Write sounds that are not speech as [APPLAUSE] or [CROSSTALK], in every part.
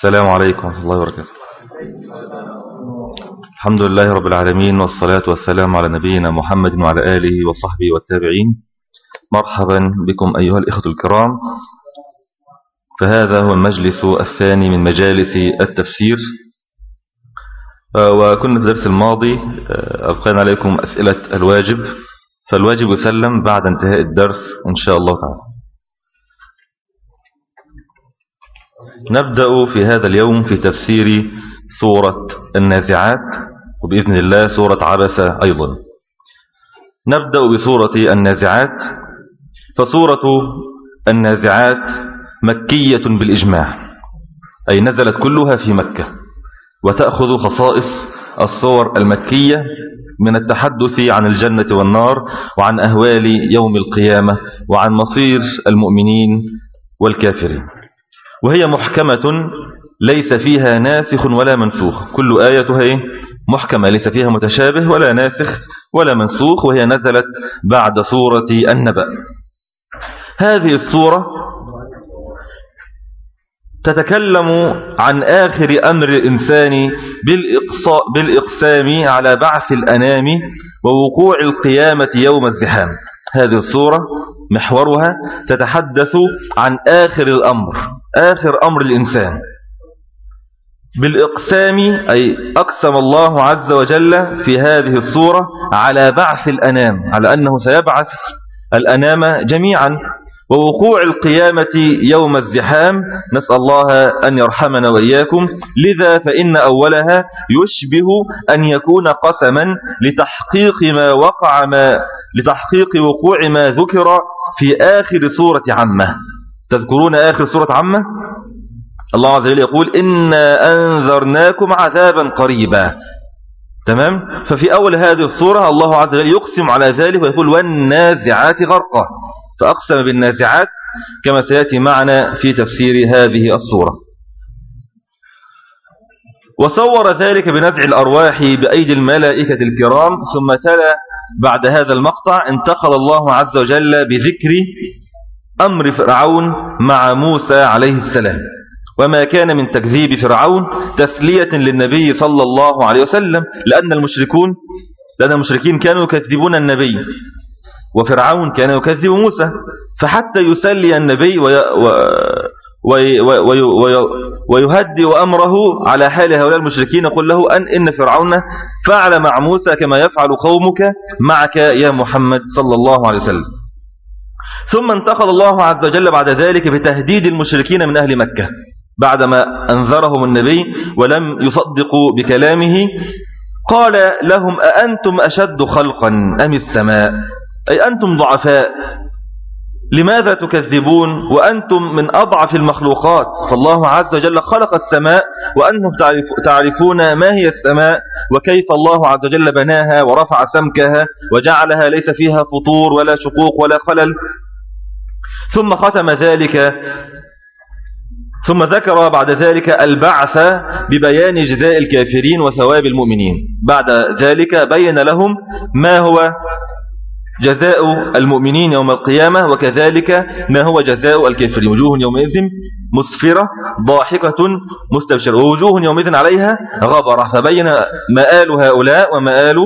السلام عليكم ورحمة الله وبركاته. الحمد لله رب العالمين والصلاة والسلام على نبينا محمد وعلى آله وصحبه والتابعين. مرحبا بكم أيها الإخوة الكرام. فهذا هو المجلس الثاني من مجالس التفسير. وكنا في الدرس الماضي ألقينا عليكم أسئلة الواجب. فالواجب يسلم بعد انتهاء الدرس إن شاء الله تعالى. نبدأ في هذا اليوم في تفسير سورة النازعات وبإذن الله سورة عبسة أيضا. نبدأ بسورة النازعات فسورة النازعات مكية بالإجماع أي نزلت كلها في مكة وتأخذ خصائص الصور المكية من التحدث عن الجنة والنار وعن أهوال يوم القيامة وعن مصير المؤمنين والكافرين. وهي محكمة ليس فيها ناسخ ولا منسوخ. كل آية؟ محكمة ليس فيها متشابه ولا ناسخ ولا منسوخ وهي نزلت بعد سورة النبأ. هذه السورة تتكلم عن آخر أمر الإنسان بالإقسام على بعث الأنام ووقوع القيامة يوم الزحام. هذه الصورة محورها تتحدث عن آخر الأمر آخر أمر الإنسان. بالإقسام أي أقسم الله عز وجل في هذه الصورة على بعث الأنام على أنه سيبعث الأنام جميعا. ووقوع القيامة يوم الزحام نسأل الله أن يرحمنا وإياكم. لذا فإن أولها يشبه أن يكون قسما لتحقيق ما وقع ما لتحقيق وقوع ما ذكر في آخر سورة عامة تذكرون آخر سورة عامة الله عز وجل يقول إنا أنذرناكم عذابا قريبا. تمام؟ ففي أول هذه الصورة الله عز وجل يقسم على ذلك ويقول والنازعات غرقا. فأقسم بالنازعات كما سيأتي معنا في تفسير هذه الصورة. وصور ذلك بنزع الأرواح بأيدي الملائكة الكرام ثم تلا بعد هذا المقطع انتقل الله عز وجل بذكر أمر فرعون مع موسى عليه السلام. وما كان من تكذيب فرعون تسلية للنبي صلى الله عليه وسلم لأن المشركون لأن المشركين كانوا يكذبون النبي. وفرعون كان يكذب موسى فحتى يسلي النبي وي وي وي وي ويهدئ أمره على حال هؤلاء المشركين يقول له أن إن فرعون فعل مع موسى كما يفعل قومك معك يا محمد صلى الله عليه وسلم. ثم انتقل الله عز وجل بعد ذلك بتهديد المشركين من أهل مكة بعدما أنذرهم النبي ولم يصدقوا بكلامه. قال لهم أأنتم أشد خلقا أم السماء؟ أي أنتم ضعفاء. لماذا تكذبون وأنتم من أضعف المخلوقات؟ فالله عز وجل خلق السماء وأنتم تعرفون ما هي السماء وكيف الله عز وجل بناها ورفع سمكها وجعلها ليس فيها فطور ولا شقوق ولا خلل. ثم ختم ذلك ثم ذكر بعد ذلك البعث ببيان جزاء الكافرين وثواب المؤمنين. بعد ذلك بين لهم ما هو؟ جزاء المؤمنين يوم القيامة وكذلك ما هو جزاء الكافرين. وجوه يومئذ مسفرة ضاحكة مستبشرة. ووجوه يومئذ عليها غبرة فبين مآل هؤلاء ومآل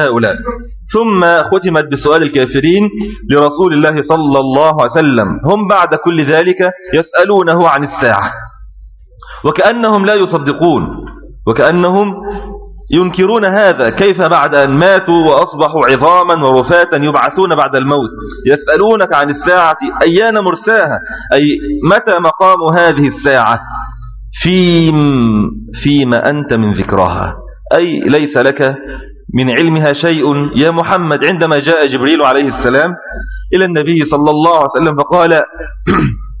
هؤلاء. ثم ختمت بسؤال الكافرين لرسول الله صلى الله عليه وسلم. هم بعد كل ذلك يسألونه عن الساعة. وكأنهم لا يصدقون. وكأنهم ينكرون هذا كيف بعد أن ماتوا وأصبحوا عظاما ورفاتا يبعثون بعد الموت؟ يسألونك عن الساعة أيان مرساها؟ أي متى مقام هذه الساعة؟ فيم فيما أنت من ذكرها. أي ليس لك من علمها شيء يا محمد؟ عندما جاء جبريل عليه السلام إلى النبي صلى الله عليه وسلم فقال [CLEARS THROAT]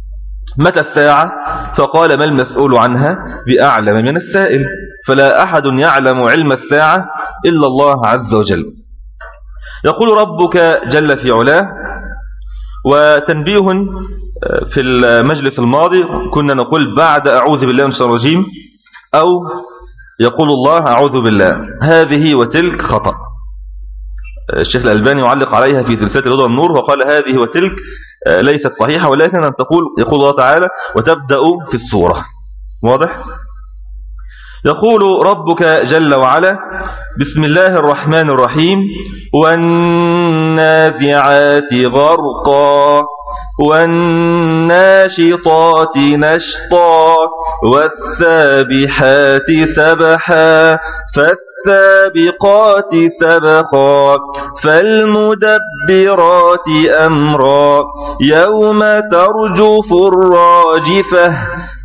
متى الساعة؟ فقال ما المسؤول عنها بأعلم من السائل. فلا أحد يعلم علم الساعة إلا الله عز وجل. يقول ربك جل في علاه وتنبيه آه، في المجلس الماضي كنا نقول بعد أعوذ بالله من الشيطان الرجيم أو يقول الله أعوذ بالله. هذه وتلك خطأ. الشيخ الألباني يعلق عليها في سلسلة الهدى والنور وقال هذه وتلك آه، ليست صحيحة ولكن أن تقول يقول الله تعالى وتبدأ في الصورة واضح؟ يقول ربك جل وعلا بسم الله الرحمن الرحيم والنازعات غرقا والناشطات نشطا والسابحات سبحا فالسابقات سبقا فالمدبرات أمرا يوم ترجف الراجفة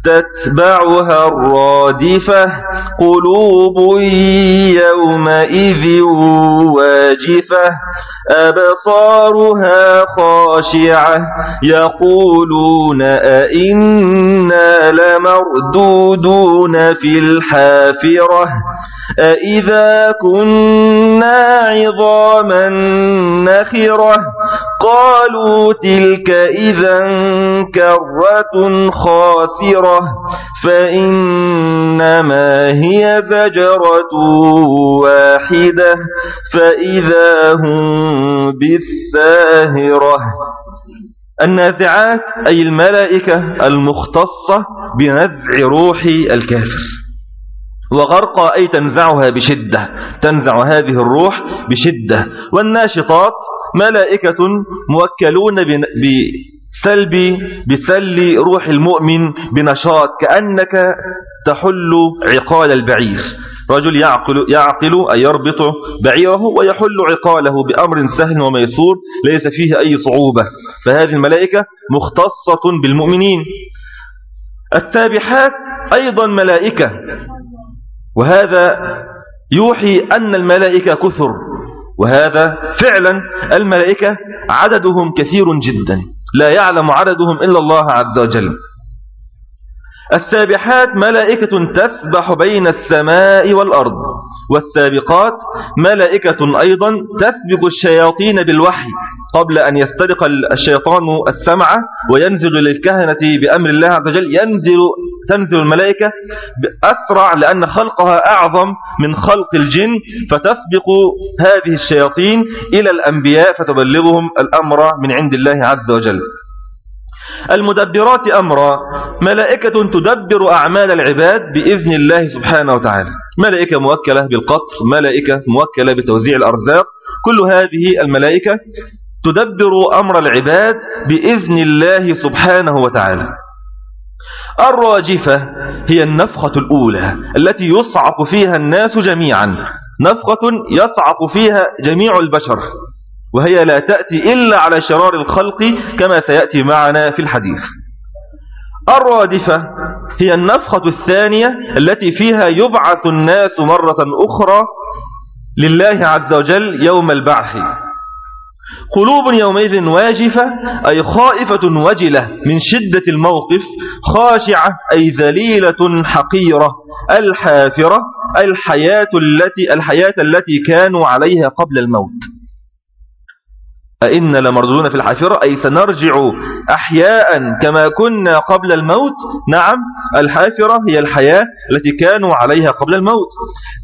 تتبعها الرادفة قلوب يومئذ واجفة أبصارها خاشعة يقولون أئنا لمردودون في الحافرة. أئذا كنا عظاما نخرة قالوا تلك إذا كرة خاسرة فإنما هي زجرة واحدة فإذا هم بالساهرة النازعات أي الملائكة المختصة بنزع روح الكافر. وغرق أي تنزعها بشدة تنزع هذه الروح بشدة. والناشطات ملائكة موكلون بسلب بسل روح المؤمن بنشاط كأنك تحل عقال البعير. رجل يعقل, يعقل أي يربط بعيره ويحل عقاله بأمر سهل وميسور ليس فيه أي صعوبة. فهذه الملائكة مختصة بالمؤمنين. التابحات أيضا ملائكة. وهذا يوحي أن الملائكة كثر وهذا فعلا الملائكة عددهم كثير جدا لا يعلم عددهم إلا الله عز وجل. السابحات ملائكة تسبح بين السماء والأرض والسابقات ملائكة أيضا تسبق الشياطين بالوحي قبل أن يسترق الشيطان السمع وينزل للكهنة بأمر الله عز وجل. ينزل تنزل الملائكة أسرع لأن خلقها أعظم من خلق الجن فتسبق هذه الشياطين إلى الأنبياء فتبلغهم الأمر من عند الله عز وجل. المدبرات أمرا. ملائكة تدبر أعمال العباد بإذن الله سبحانه وتعالى. ملائكة موكلة بالقطر ملائكة موكلة بتوزيع الأرزاق. كل هذه الملائكة تدبر أمر العباد بإذن الله سبحانه وتعالى. الراجفة هي النفخة الأولى التي يصعق فيها الناس جميعا. نفخة يصعق فيها جميع البشر. وهي لا تأتي إلا على شرار الخلق كما سيأتي معنا في الحديث. الرادفة هي النفخة الثانية التي فيها يبعث الناس مرة أخرى لله عز وجل يوم البعث. قلوب يومئذ واجفة أي خائفة وجلة من شدة الموقف خاشعة أي ذليلة حقيرة الحافرة الحياة التي, الحياة التي كانوا عليها قبل الموت. أئن لمردون في الحافرة أي سنرجع أحياء كما كنا قبل الموت. نعم الحافرة هي الحياة التي كانوا عليها قبل الموت.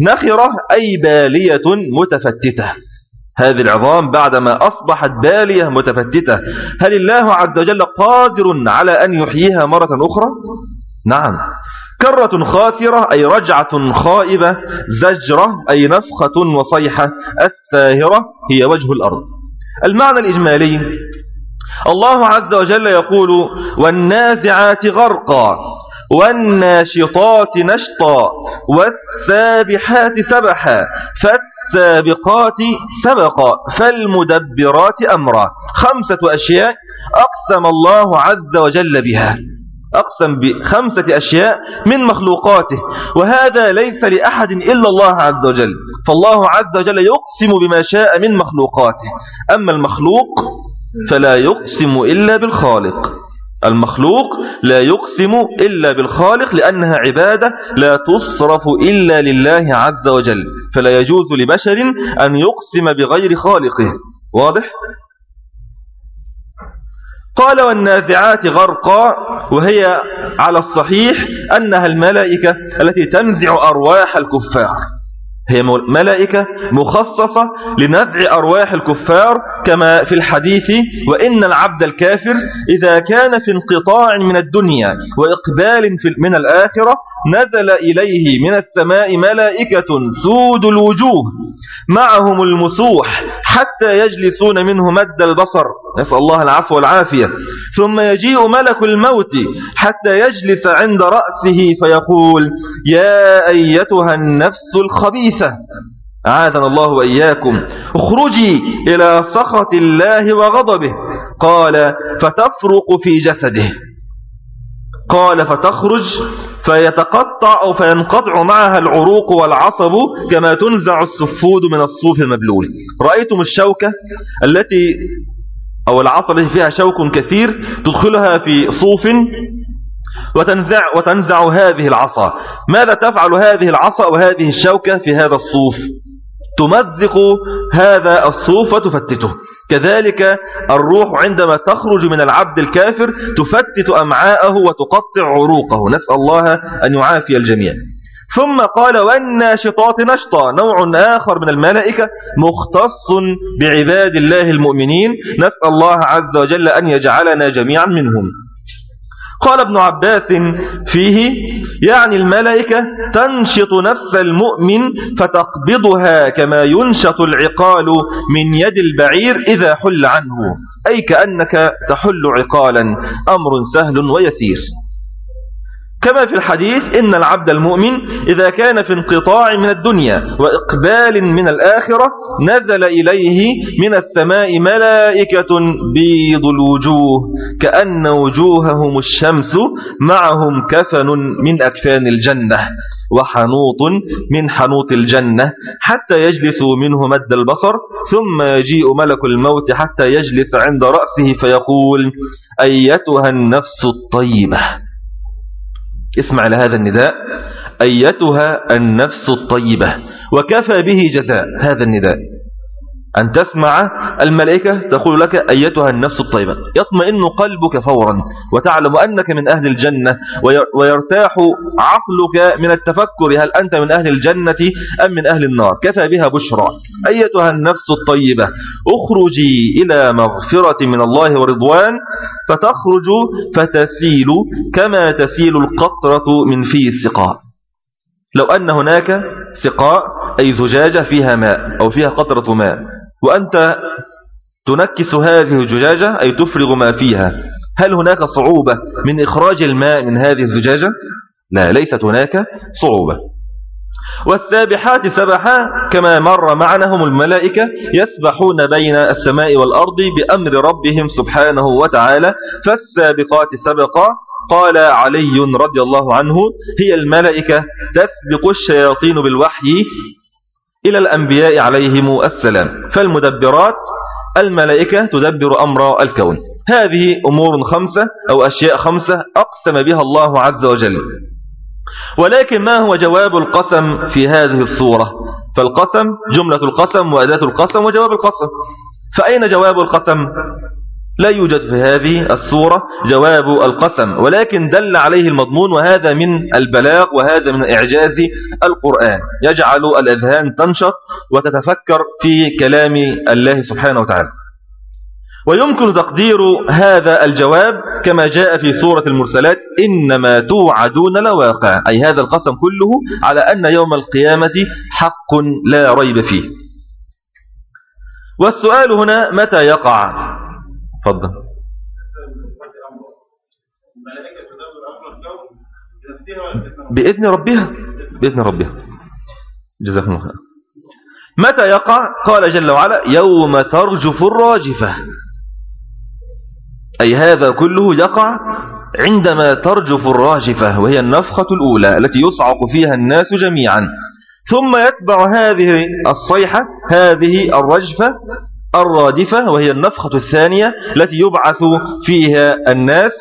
نخرة أي بالية متفتتة. هذه العظام بعدما أصبحت بالية متفتتة. هل الله عز وجل قادر على أن يحييها مرة أخرى؟ نعم. كرة خاسرة أي رجعة خائبة. زجرة أي نفخة وصيحة. الساهرة هي وجه الأرض. المعنى الإجمالي. الله عز وجل يقول والنازعات غرقا والناشطات نشطا والسابحات سبحا فالسابقات سبقا فالمدبرات أمرا. خمسة أشياء أقسم الله عز وجل بها. أقسم بخمسة أشياء من مخلوقاته وهذا ليس لأحد إلا الله عز وجل فالله عز وجل يقسم بما شاء من مخلوقاته أما المخلوق فلا يقسم إلا بالخالق المخلوق لا يقسم إلا بالخالق لأنها عبادة لا تصرف إلا لله عز وجل فلا يجوز لبشر أن يقسم بغير خالقه واضح؟ قال والنازعات غرقا وهي على الصحيح أنها الملائكة التي تنزع أرواح الكفار. هي ملائكة مخصصة لنزع أرواح الكفار كما في الحديث وإن العبد الكافر إذا كان في انقطاع من الدنيا وإقبال من الآخرة نزل إليه من السماء ملائكة سود الوجوه معهم المسوح حتى يجلسون منه مد البصر. نسأل الله العفو والعافية. ثم يجيء ملك الموت حتى يجلس عند رأسه فيقول يا أيتها النفس الخبيثة. أعاذنا الله وإياكم. اخرجي إلى سخط الله وغضبه. قال فتفرق في جسده. قال فتخرج فيتقطع أو فينقطع معها العروق والعصب كما تنزع السفود من الصوف المبلول. رأيتم الشوكة التي أو العصا التي فيها شوك كثير تدخلها في صوف وتنزع, وتنزع هذه العصا. ماذا تفعل هذه العصا وهذه الشوكة في هذا الصوف؟ تمزق هذا الصوف وتفتته كذلك الروح عندما تخرج من العبد الكافر تفتت أمعاءه وتقطع عروقه. نسأل الله أن يعافي الجميع. ثم قال والناشطات نشطا. نوع آخر من الملائكة مختص بعباد الله المؤمنين. نسأل الله عز وجل أن يجعلنا جميعا منهم. قال ابن عباس فيه يعني الملائكة تنشط نفس المؤمن فتقبضها كما ينشط العقال من يد البعير إذا حل عنه أي كأنك تحل عقالا أمر سهل ويسير. كما في الحديث إن العبد المؤمن إذا كان في انقطاع من الدنيا وإقبال من الآخرة نزل إليه من السماء ملائكة بيض الوجوه كأن وجوههم الشمس معهم كفن من أكفان الجنة وحنوط من حنوط الجنة حتى يجلسوا منه مد البصر ثم يجيء ملك الموت حتى يجلس عند رأسه فيقول أيتها النفس الطيبة. اسمع لهذا النداء. أيتها النفس الطيبة وكفى به جزاء. هذا النداء. أن تسمع الملائكة تقول لك أيتها النفس الطيبة. يطمئن قلبك فورا وتعلم أنك من أهل الجنة ويرتاح عقلك من التفكر هل أنت من أهل الجنة أم من أهل النار. كفى بها بشرى. أيتها النفس الطيبة اخرجي إلى مغفرة من الله ورضوان فتخرج فتسيل كما تسيل القطرة من في السقاء. لو أن هناك سقاء أي زجاجة فيها ماء أو فيها قطرة ماء وأنت تنكس هذه الزجاجة أي تفرغ ما فيها. هل هناك صعوبة من إخراج الماء من هذه الزجاجة؟ لا ليست هناك صعوبة. والسابحات سبحا كما مر معنا هم الملائكة يسبحون بين السماء والأرض بأمر ربهم سبحانه وتعالى. فالسابقات سبقا قال علي رضي الله عنه هي الملائكة تسبق الشياطين بالوحي إلى الأنبياء عليهم السلام. فالمدبرات الملائكة تدبر أمر الكون. هذه أمور خمسة أو أشياء خمسة أقسم بها الله عز وجل. ولكن ما هو جواب القسم في هذه الصورة؟ فالقسم جملة القسم وأداة القسم وجواب القسم. فأين جواب القسم؟ لا يوجد في هذه الصورة جواب القسم ولكن دل عليه المضمون وهذا من البلاغ وهذا من إعجاز القرآن. يجعل الأذهان تنشط وتتفكر في كلام الله سبحانه وتعالى. ويمكن تقدير هذا الجواب كما جاء في سورة المرسلات إنما توعدون لواقع. أي هذا القسم كله على أن يوم القيامة حق لا ريب فيه. والسؤال هنا متى يقع؟ تفضل بإذن ربها بإذن ربها. جزاكم الله خير متى يقع؟ قال جل وعلا يوم ترجف الراجفة. أي هذا كله يقع عندما ترجف الراجفة وهي النفخة الأولى التي يصعق فيها الناس جميعا. ثم يتبع هذه الصيحة هذه الرجفة الرادفة وهي النفخة الثانية التي يبعث فيها الناس.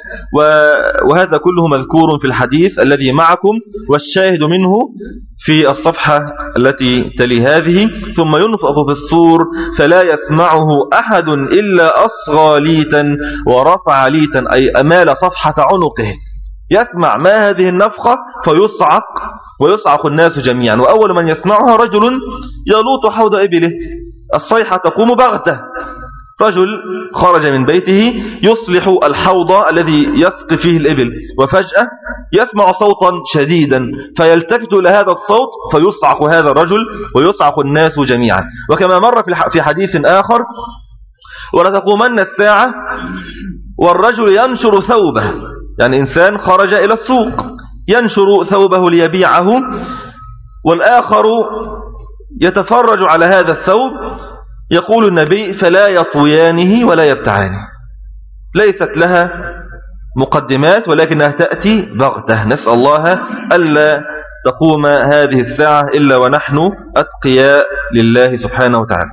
وهذا كله مذكور في الحديث الذي معكم والشاهد منه في الصفحة التي تلي هذه. ثم ينفخ في الصور فلا يسمعه أحد إلا أصغى ليتا ورفع ليتا أي أمال صفحة عنقه. يسمع ما هذه النفخة فيصعق ويصعق الناس جميعا. وأول من يسمعها رجل يلوط حوض إبله. الصيحة تقوم بغتة. رجل خرج من بيته يصلح الحوض الذي يسقي فيه الإبل وفجأة يسمع صوتا شديدا فيلتفت إلى هذا الصوت فيصعق هذا الرجل ويصعق الناس جميعا. وكما مر في حديث آخر ولتقومن الساعة والرجل ينشر ثوبه. يعني إنسان خرج إلى السوق ينشر ثوبه ليبيعه والآخر يتفرج على هذا الثوب يقول النبي فلا يطويانه ولا يبتعانه. ليست لها مقدمات ولكنها تأتي بغتة. نسأل الله ألا تقوم هذه الساعة إلا ونحن أتقياء لله سبحانه وتعالى.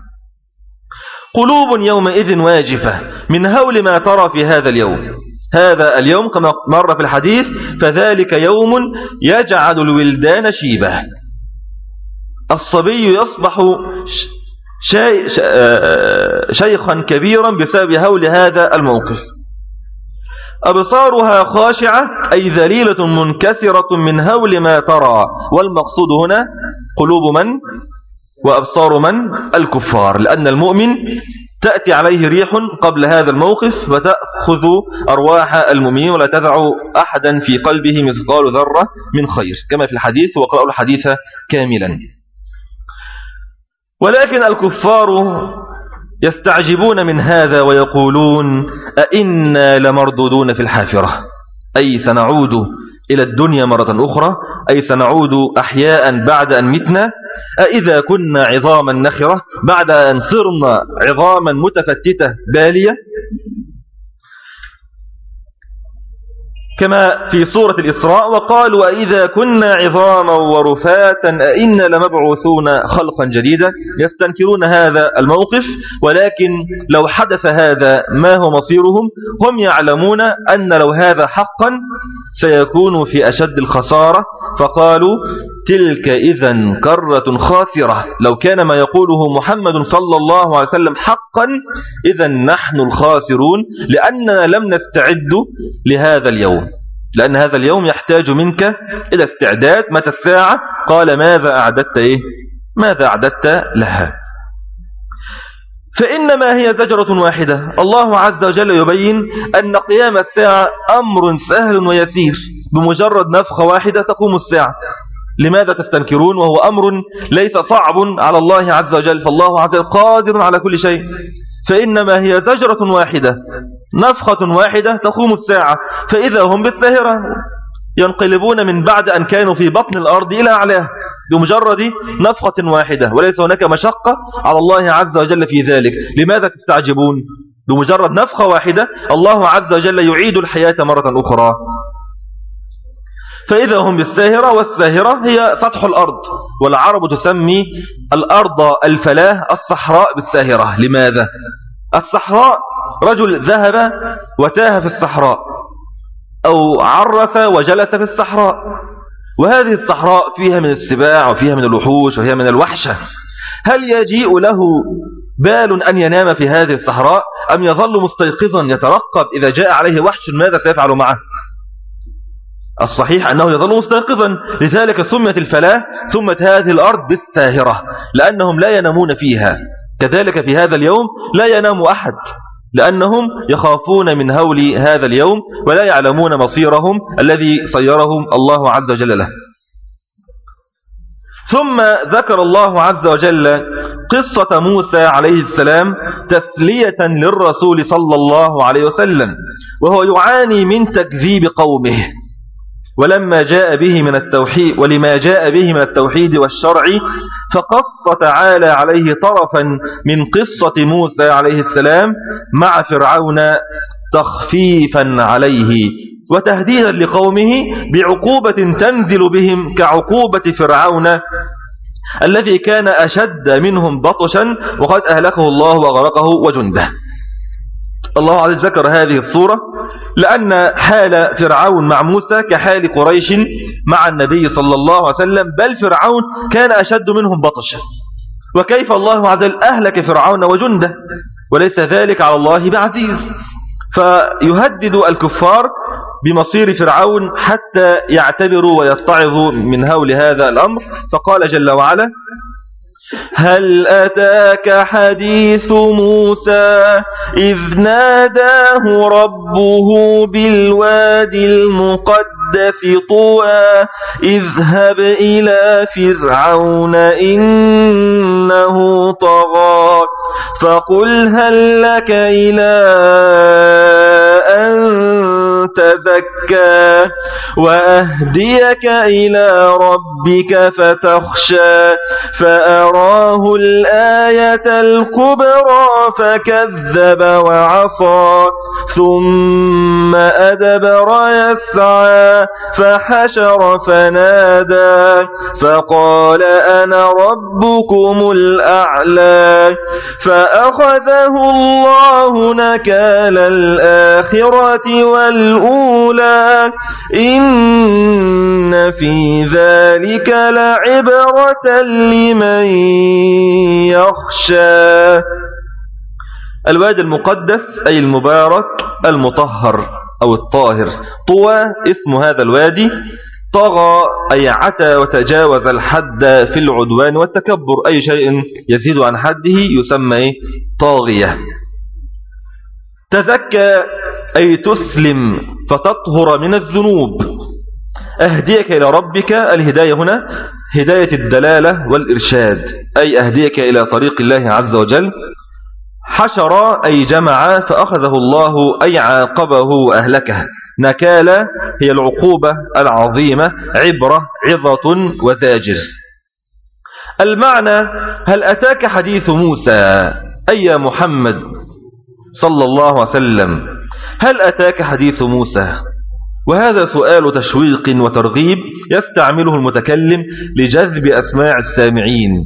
قلوب يومئذ واجفة من هول ما ترى في هذا اليوم. هذا اليوم كما مر في الحديث فذلك يوم يجعل الولدان شيبة. الصبي يصبح آه، شيخا كبيرا بسبب هول هذا الموقف. أبصارها خاشعة أي ذليلة منكسرة من هول ما ترى. والمقصود هنا قلوب من؟ وأبصار من؟ الكفار. لأن المؤمن تأتي عليه ريح قبل هذا الموقف وتأخذ أرواح المؤمنين ولا تدع أحدا في قلبه مثقال ذرة من خير. كما في الحديث وقرأوا الحديث كاملا. ولكن الكفار يستعجبون من هذا ويقولون أئنا لمردودون في الحافرة. أي سنعود إلى الدنيا مرة أخرى. أي سنعود أحياء بعد أن متنا. أئذا كنا عظاما نخرة بعد أن صرنا عظاما متفتتة بالية. كما في سورة الإسراء وقالوا إذا كنا عظاما ورفاتا أئنا لمبعوثون خلقا جديدا يستنكرون هذا الموقف ولكن لو حدث هذا ما هو مصيرهم؟ هم يعلمون أن لو هذا حقا سيكون في أشد الخسارة. فقالوا تلك إذا كرة خاسرة. لو كان ما يقوله محمد صلى الله عليه وسلم حقا إذا نحن الخاسرون لأننا لم نستعد لهذا اليوم. لأن هذا اليوم يحتاج منك إلى استعداد. متى الساعة؟ قال ماذا أعددت إيه؟ ماذا أعددت لها؟ فإنما هي زجرة واحدة. الله عز وجل يبين أن قيام الساعة أمر سهل ويسير. بمجرد نفخة واحدة تقوم الساعة. لماذا تستنكرون؟ وهو أمر ليس صعب على الله عز وجل. فالله عز وجل قادر على كل شيء. فإنما هي زجرة واحدة نفخة واحدة تقوم الساعة. فإذا هم بالساهرة ينقلبون من بعد أن كانوا في بطن الأرض إلى أعلاه. بمجرد نفخة واحدة وليس هناك مشقة على الله عز وجل في ذلك. لماذا تستعجبون؟ بمجرد نفخة واحدة الله عز وجل يعيد الحياة مرة أخرى. فإذا هم بالساهرة والساهرة هي سطح الأرض والعرب تسمي الأرض الفلاة الصحراء بالساهرة. لماذا؟ الصحراء رجل ذهب وتاه في الصحراء أو عرف وجلس في الصحراء. وهذه الصحراء فيها من السباع وفيها من الوحوش وفيها من الوحشة. هل يجيء له بال أن ينام في هذه الصحراء أم يظل مستيقظا يترقب إذا جاء عليه وحش ماذا سيفعل معه؟ الصحيح أنه يظل مستيقظا. لذلك سميت الفلاة سمت هذه الأرض بالساهرة لأنهم لا ينامون فيها. كذلك في هذا اليوم لا ينام أحد لأنهم يخافون من هول هذا اليوم ولا يعلمون مصيرهم الذي صيرهم الله عز وجل له. ثم ذكر الله عز وجل قصة موسى عليه السلام تسلية للرسول صلى الله عليه وسلم وهو يعاني من تكذيب قومه. ولما جاء به من التوحيد ولما جاء به من التوحيد والشرع فقص تعالى عليه طرفا من قصة موسى عليه السلام مع فرعون تخفيفا عليه وتهديدا لقومه بعقوبة تنزل بهم كعقوبة فرعون الذي كان أشد منهم بطشا وقد أهلكه الله وغرقه وجنده. الله عز ذكر هذه الصورة لأن حال فرعون مع موسى كحال قريش مع النبي صلى الله عليه وسلم بل فرعون كان أشد منهم بطشا. وكيف الله عز وجل أهلك فرعون وجنده؟ وليس ذلك على الله بعزيز. فيهدد الكفار بمصير فرعون حتى يعتبروا ويتعظوا من هول هذا الأمر. فقال جل وعلا هل أتاك حديث موسى إذ ناداه ربه بالوادي المقدس طوى اذهب إلى فرعون إنه طغى فقل هل لك إلى أن تزكى وأهديك إلى ربك فتخشى فأراه الآية الكبرى فكذب وعصى ثم أدبر يسعى فحشر فنادى فقال أنا ربكم الأعلى فأخذه الله نكال الآخرة والأولى. إن في ذلك لعبرة لمن يخشى. الوادي المقدس أي المبارك المطهر أو الطاهر. طوى اسم هذا الوادي طغى أي عتى وتجاوز الحد في العدوان والتكبر. أي شيء يزيد عن حده يسمى طاغية. تزكى أي تسلم فتطهر من الذنوب. أهديك إلى ربك. الهداية هنا هداية الدلالة والإرشاد. أي أهديك إلى طريق الله عز وجل. حشر أي جمع فأخذه الله أي عاقبه وأهلكه. نكال هي العقوبة العظيمة عبرة عظة وزاجر المعنى هل أتاك حديث موسى؟ أي محمد صلى الله عليه وسلم هل أتاك حديث موسى؟ وهذا سؤال تشويق وترغيب يستعمله المتكلم لجذب أسماع السامعين.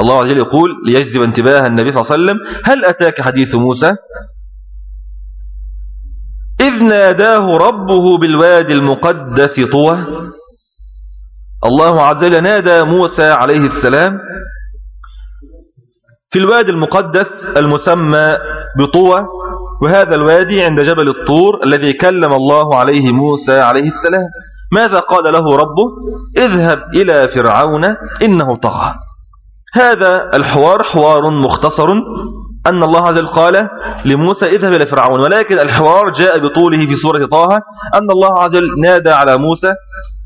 الله عز وجل يقول ليجذب انتباه النبي صلى الله عليه وسلم هل أتاك حديث موسى؟ إذ ناداه ربه بالوادي المقدس طوى. الله عز وجل نادى موسى عليه السلام في الوادي المقدس المسمى بطوى وهذا الوادي عند جبل الطور الذي كلم الله عليه موسى عليه السلام. ماذا قال له ربه؟ اذهب إلى فرعون إنه طغى. هذا الحوار حوار مختصر أن الله عز وجل قال لموسى اذهب إلى فرعون ولكن الحوار جاء بطوله في سورة طه أن الله عز وجل نادى على موسى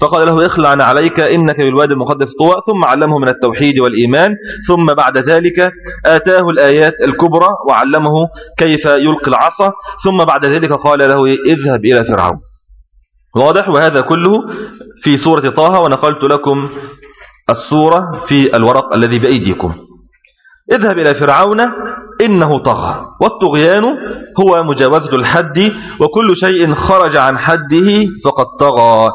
فقال له اخلع عليك إنك بالوادي المقدس طوى ثم علمه من التوحيد والإيمان ثم بعد ذلك آتاه الآيات الكبرى وعلمه كيف يلقي العصا ثم بعد ذلك قال له اذهب إلى فرعون. واضح؟ وهذا كله في سورة طه ونقلت لكم الصورة في الورق الذي بأيديكم. اذهب إلى فرعون إنه طغى والطغيان هو مجاوزة الحد وكل شيء خرج عن حده فقد طغى.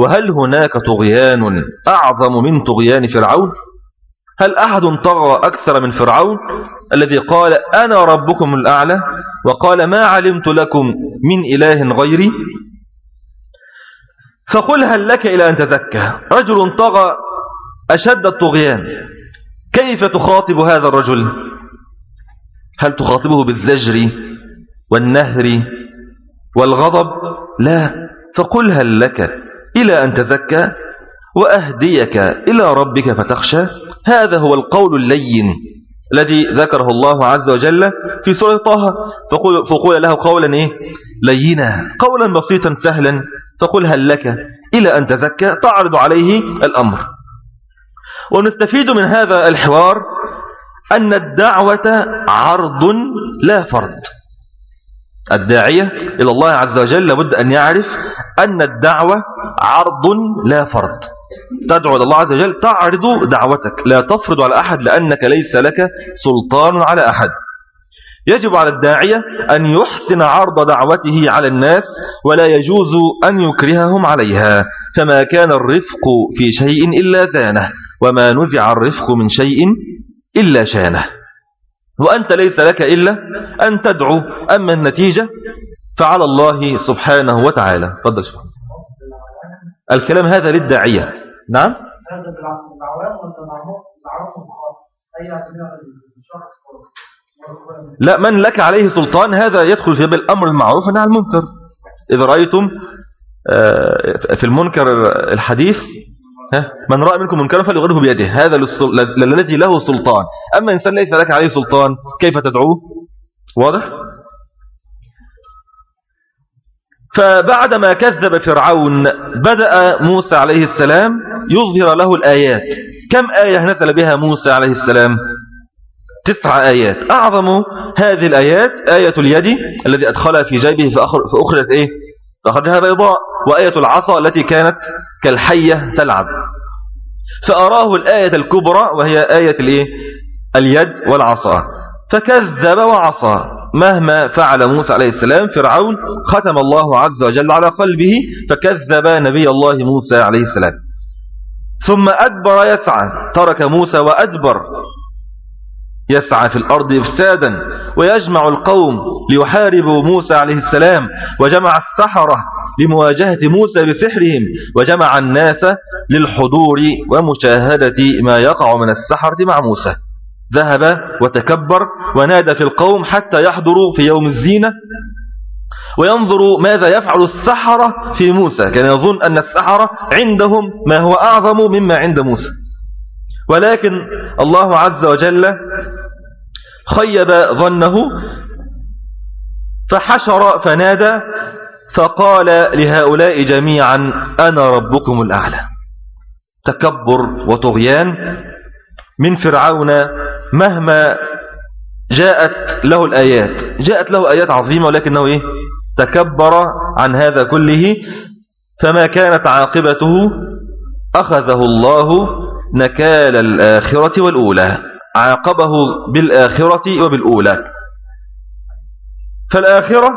وهل هناك طغيان أعظم من طغيان فرعون؟ هل أحد طغى أكثر من فرعون؟ الذي قال أنا ربكم الأعلى وقال ما علمت لكم من إله غيري؟ فقل هل لك إلى أن تزكى؟ رجل طغى أشد الطغيان. كيف تخاطب هذا الرجل؟ هل تخاطبه بالزجر والنهر والغضب؟ لا فقل هل لك إلى أن تزكى وأهديك إلى ربك فتخشى؟ هذا هو القول اللين الذي ذكره الله عز وجل في سورة طه. فقول, فقول له قولا إيه؟ لينا. قولا بسيطا سهلا. فقل هل لك إلى أن تزكى؟ تعرض عليه الأمر. ونستفيد من هذا الحوار أن الدعوة عرض لا فرض. الداعية إلى الله عز وجل لابد أن يعرف أن الدعوة عرض لا فرض. تدعو إلى الله عز وجل تعرض دعوتك. لا تفرض على أحد لأنك ليس لك سلطان على أحد. يجب على الداعية أن يحسن عرض دعوته على الناس ولا يجوز أن يكرههم عليها. فما كان الرفق في شيء إلا زانه. وما نزع الرفق من شيء إلا شانه. وأنت ليس لك إلا أن تدعو أما النتيجة فعلى الله سبحانه وتعالى. فضل سبحانه الكلام هذا للداعية. نعم. لا من لك عليه سلطان هذا يدخل في الأمر المعروف عن المنكر. إذا رأيتم آه، في المنكر الحديث من رأى منكم منكرا فليغيره بيده. هذا الذي له سلطان. أما إنسان ليس لك عليه سلطان كيف تدعوه؟ واضح؟ فبعدما كذب فرعون بدأ موسى عليه السلام يظهر له الآيات. كم آية نزل بها موسى عليه السلام؟ تسع آيات. أعظم هذه الآيات آية اليد الذي أدخلها في جيبه فأخرجت إيه؟ فأخرجها بيضاء. وآية العصا التي كانت كالحية تلعب. فأراه الآية الكبرى وهي آية الإيه؟ اليد والعصا. فكذب وعصى مهما فعل موسى عليه السلام. فرعون ختم الله عز وجل على قلبه فكذب نبي الله موسى عليه السلام. ثم أدبر يسعى. ترك موسى وأدبر يسعى في الأرض إفسادا. ويجمع القوم ليحاربوا موسى عليه السلام. وجمع السحرة لمواجهة موسى بسحرهم وجمع الناس للحضور ومشاهدة ما يقع من السحرة مع موسى. ذهب وتكبر ونادى في القوم حتى يحضروا في يوم الزينة وينظروا ماذا يفعل السحرة في موسى. كان يظن أن السحرة عندهم ما هو أعظم مما عند موسى. ولكن الله عز وجل خيب ظنه فحشر فنادى فقال لهؤلاء جميعا أنا ربكم الأعلى. تكبر وطغيان من فرعون مهما جاءت له الآيات. جاءت له آيات عظيمة ولكنه إيه؟ تكبر عن هذا كله. فما كانت عاقبته أخذه الله نكال الآخرة والأولى. عاقبه بالآخرة وبالأولى. فالآخرة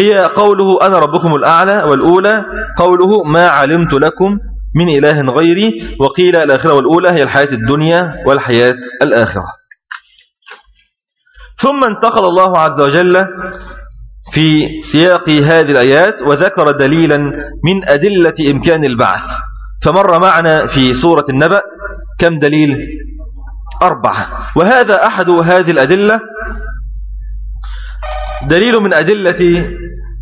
هي قوله أنا ربكم الأعلى والأولى. قوله ما علمت لكم من إله غيري. وقيل الآخرة والأولى هي الحياة الدنيا والحياة الآخرة. ثم انتقل الله عز وجل في سياق هذه الآيات وذكر دليلا من أدلة إمكان البعث. فمر معنا في سورة النبأ كم دليل؟ أربعة. وهذا أحد هذه الأدلة. دليل من أدلة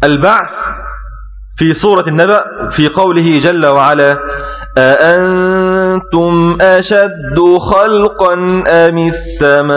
البعث في سورة النبأ في قوله جل وعلا أأنتم أشد خلقا أم السماء؟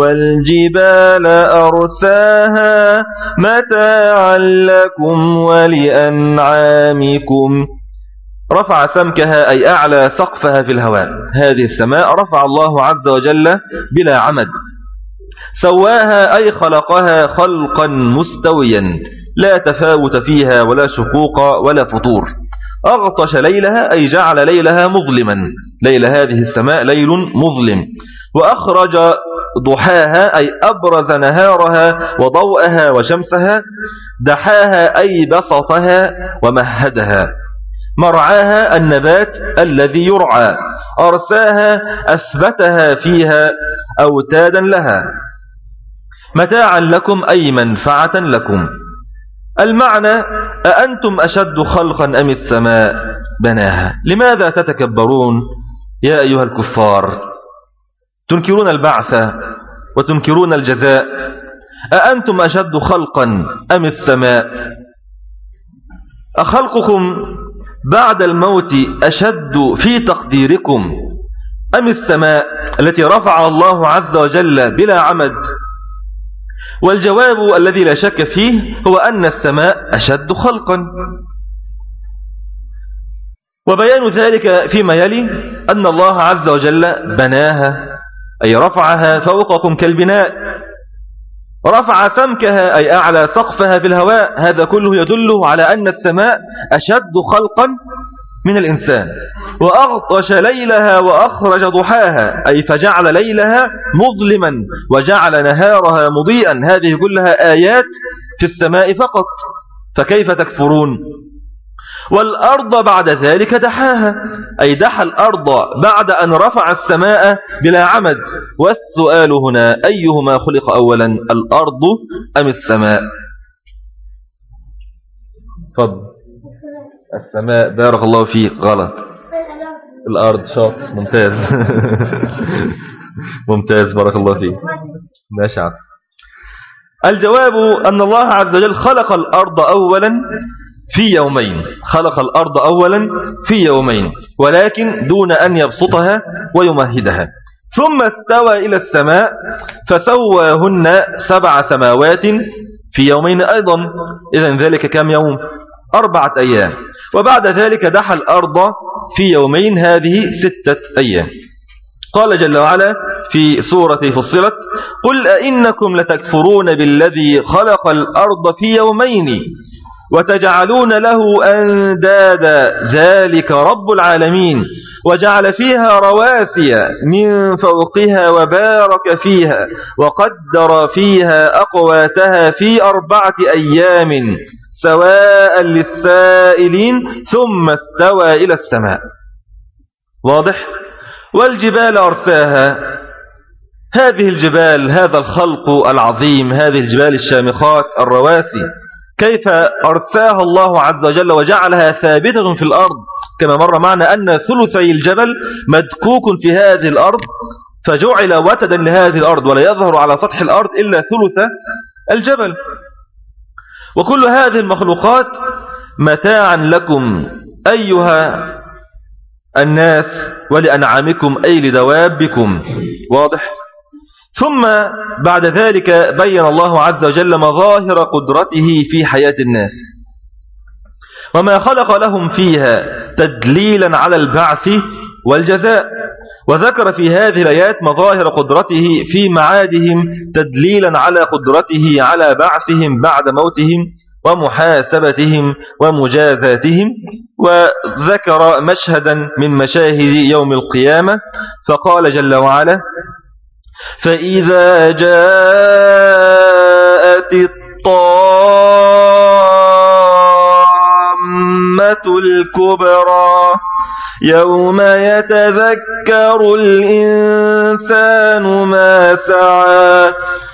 والجبال أرساها متاعا لكم ولأنعامكم. رفع سمكها أي أعلى سقفها في الهواء. هذه السماء رفع الله عز وجل بلا عمد. سواها أي خلقها خلقا مستويا. لا تفاوت فيها ولا شقوق ولا فطور. أغطش ليلها أي جعل ليلها مظلما. ليل هذه السماء ليل مظلم. وأخرج ضحاها أي أبرز نهارها وضوءها وشمسها دحاها أي بسطها ومهدها. مرعاها النبات الذي يرعى. أرساها أثبتها فيها أوتادا لها. متاعا لكم أي منفعة لكم. المعنى أأنتم أشد خلقا أم السماء؟ بناها. لماذا تتكبرون يا أيها الكفار؟ تنكرون البعث وتنكرون الجزاء. أأنتم أشد خلقا أم السماء؟ أخلقكم بعد الموت أشد في تقديركم أم السماء؟ التي رفع الله عز وجل بلا عمد. والجواب الذي لا شك فيه هو أن السماء أشد خلقا. وبيان ذلك فيما يلي أن الله عز وجل بناها. أي رفعها فوقكم كالبناء. رفع سمكها أي أعلى سقفها في الهواء. هذا كله يدل على أن السماء أشد خلقا من الإنسان. وأغطش ليلها وأخرج ضحاها. أي فجعل ليلها مظلما وجعل نهارها مضيئا. هذه كلها آيات في السماء فقط. فكيف تكفرون؟ والأرض بعد ذلك دحاها. أي دحى الأرض بعد أن رفع السماء بلا عمد. والسؤال هنا أيهما خلق أولا الأرض أم السماء؟ فضل السماء بارك الله فيك. غلط. الأرض شاط. ممتاز. [LAUGHS] ممتاز بارك الله فيك. ماشي الجواب أن الله عز وجل خلق الأرض أولا. في يومين. خلق الأرض أولا في يومين ولكن دون أن يبسطها ويمهدها. ثم استوى إلى السماء فسواهن سبع سماوات في يومين أيضا. إذن ذلك كم يوم؟ أربعة أيام. وبعد ذلك دحى الأرض في يومين هذه ستة أيام. قال جل وعلا في سورة فصلت قل أئنكم لتكفرون بالذي خلق الأرض في يومين. وتجعلون له أندادا. ذلك رب العالمين. وجعل فيها رواسي من فوقها وبارك فيها وقدر فيها أقواتها في أربعة أيام سواء للسائلين ثم استوى إلى السماء. واضح؟ والجبال أرساها. هذه الجبال هذا الخلق العظيم هذه الجبال الشامخات الرواسي. كيف أرساها الله عز وجل وجعلها ثابتة في الأرض؟ كما مر معنا أن ثلثي الجبل مدكوك في هذه الأرض فجعل وتدا لهذه الأرض ولا يظهر على سطح الأرض إلا ثلث الجبل. وكل هذه المخلوقات متاعا لكم أيها الناس ولأنعامكم أي لدوابكم. واضح؟ ثم بعد ذلك بين الله عز وجل مظاهر قدرته في حياة الناس. وما خلق لهم فيها تدليلا على البعث والجزاء. وذكر في هذه الآيات مظاهر قدرته في معادهم تدليلا على قدرته على بعثهم بعد موتهم ومحاسبتهم ومجازاتهم. وذكر مشهدا من مشاهد يوم القيامة فقال جل وعلا فإذا جاءت الطامة الكبرى يوم يتذكر الإنسان ما سعى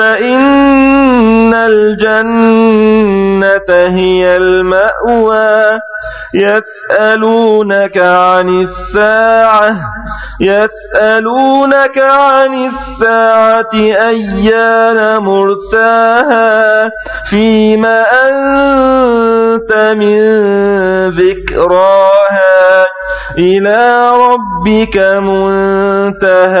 فإن الجنة هي المأوى. يسألونك عن الساعة يسألونك عن الساعة أيان مرساها. فيما أنت من ذكراها؟ إلى ربك منتهاها.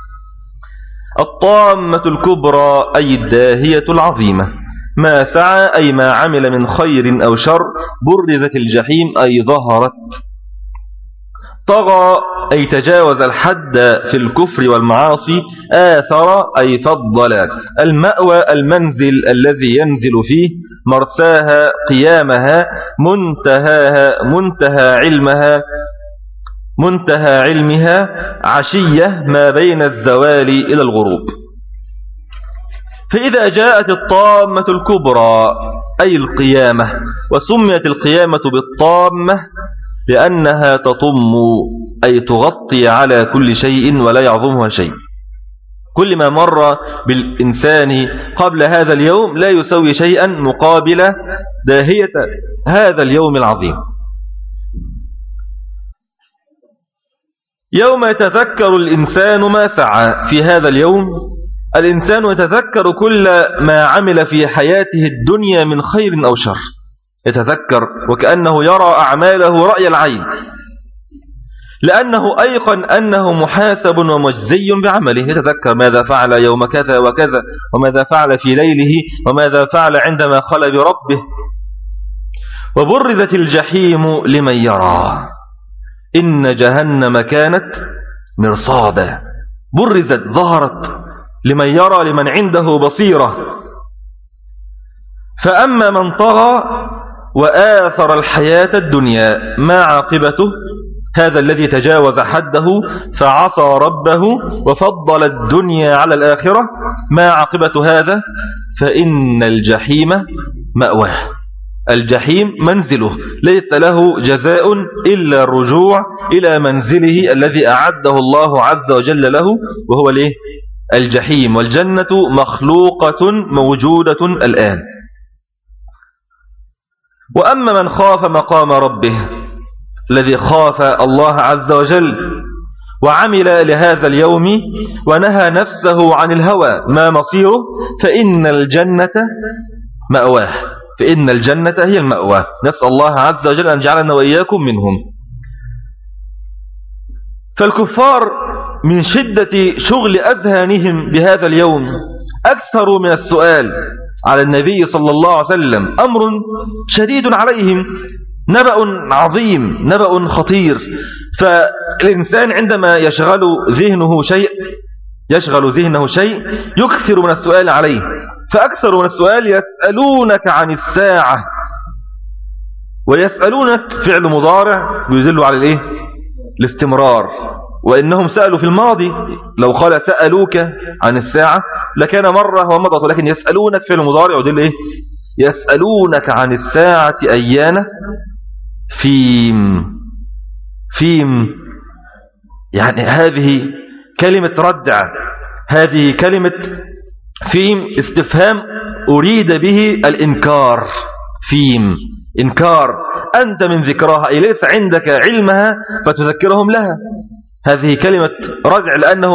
الطامة الكبرى أي الداهية العظيمة. ما سعى أي ما عمل من خير أو شر برزت الجحيم أي ظهرت. طغى أي تجاوز الحد في الكفر والمعاصي. آثر أي فضل المأوى المنزل الذي ينزل فيه. مرساها قيامها منتهاها منتهى علمها. منتهى علمها عشية ما بين الزوال إلى الغروب. فإذا جاءت الطامة الكبرى أي القيامة وسميت القيامة بالطامة لأنها تطم أي تغطي على كل شيء ولا يعظمها شيء. كل ما مر بالإنسان قبل هذا اليوم لا يسوي شيئا مقابل داهية هذا اليوم العظيم. يوم يتذكر الإنسان ما سعى في هذا اليوم الإنسان يتذكر كل ما عمل في حياته الدنيا من خير أو شر. يتذكر وكأنه يرى أعماله رأي العين. لأنه أيقن أنه محاسب ومجزي بعمله. يتذكر ماذا فعل يوم كذا وكذا وماذا فعل في ليله وماذا فعل عندما خل بربه. وبرزت الجحيم لمن يرى. إن جهنم كانت مرصادا. برزت ظهرت لمن يرى لمن عنده بصيرة. فأما من طغى وآثر الحياة الدنيا ما عاقبته؟ هذا الذي تجاوز حده فعصى ربه وفضل الدنيا على الآخرة. ما عاقبة هذا؟ فإن الجحيم مأواه. الجحيم منزله ليس له جزاء إلا الرجوع إلى منزله الذي أعده الله عز وجل له وهو ليه؟ الجحيم. والجنة مخلوقة موجودة الآن. وأما من خاف مقام ربه الذي خاف الله عز وجل وعمل لهذا اليوم ونهى نفسه عن الهوى ما مصيره فإن الجنة مأواه. فإن الجنة هي المأوى. نسأل الله عز وجل أن جعلنا وإياكم منهم. فالكفار من شدة شغل أذهانهم بهذا اليوم أكثر من السؤال على النبي صلى الله عليه وسلم. أمر شديد عليهم. نبأ عظيم نبأ خطير. فالإنسان عندما يشغل ذهنه شيء يشغل ذهنه شيء يكثر من السؤال عليه. فأكثر من السؤال يسألونك عن الساعة ويسألونك فعل مضارع يزل على الإيه؟ الاستمرار. وإنهم سألوا في الماضي لو قال سألوك عن الساعة لكان مرة ومضت ولكن يسألونك فعل مضارع يدل إيه؟ يسألونك عن الساعة أيان؟ فيم. فيم. يعني هذه كلمة ردع. هذه كلمة فيم استفهام أريد به الإنكار. فيم إنكار. أنت من ذكراها أي ليس عندك علمها فتذكرهم لها. هذه كلمة رجع لأنه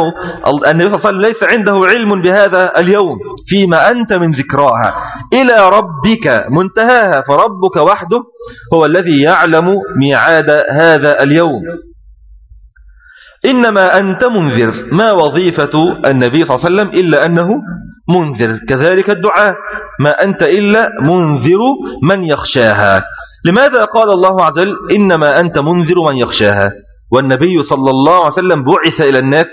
النبي صلى الله عليه وسلم ليس عنده علم بهذا اليوم. فيما أنت من ذكراها إلى ربك منتهاها فربك وحده هو الذي يعلم ميعاد هذا اليوم. إنما أنت منذر. ما وظيفة النبي صلى الله عليه وسلم إلا أنه منذر. كذلك الدعاء ما أنت إلا منذر من يخشاها. لماذا قال الله عز وجل إنما أنت منذر من يخشاها والنبي صلى الله عليه وسلم بعث إلى الناس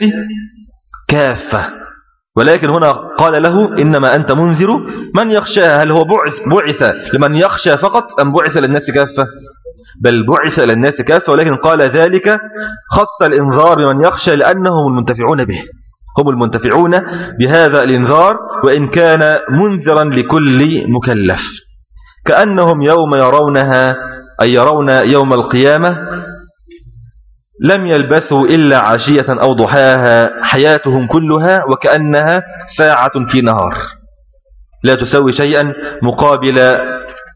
كافة. ولكن هنا قال له إنما أنت منذر من يخشاها. هل هو بعث, بعث لمن يخشى فقط أم بعث للناس كافة؟ بل بعث إلى الناس كافة ولكن قال ذلك خص الإنذار بمن يخشى لأنهم المنتفعون به. هم المنتفعون بهذا الإنذار وإن كان منذرا لكل مكلف. كأنهم يوم يرونها أي يرون يوم القيامة لم يلبثوا إلا عشية أو ضحاها حياتهم كلها وكأنها ساعة في نهار. لا تسوي شيئا مقابل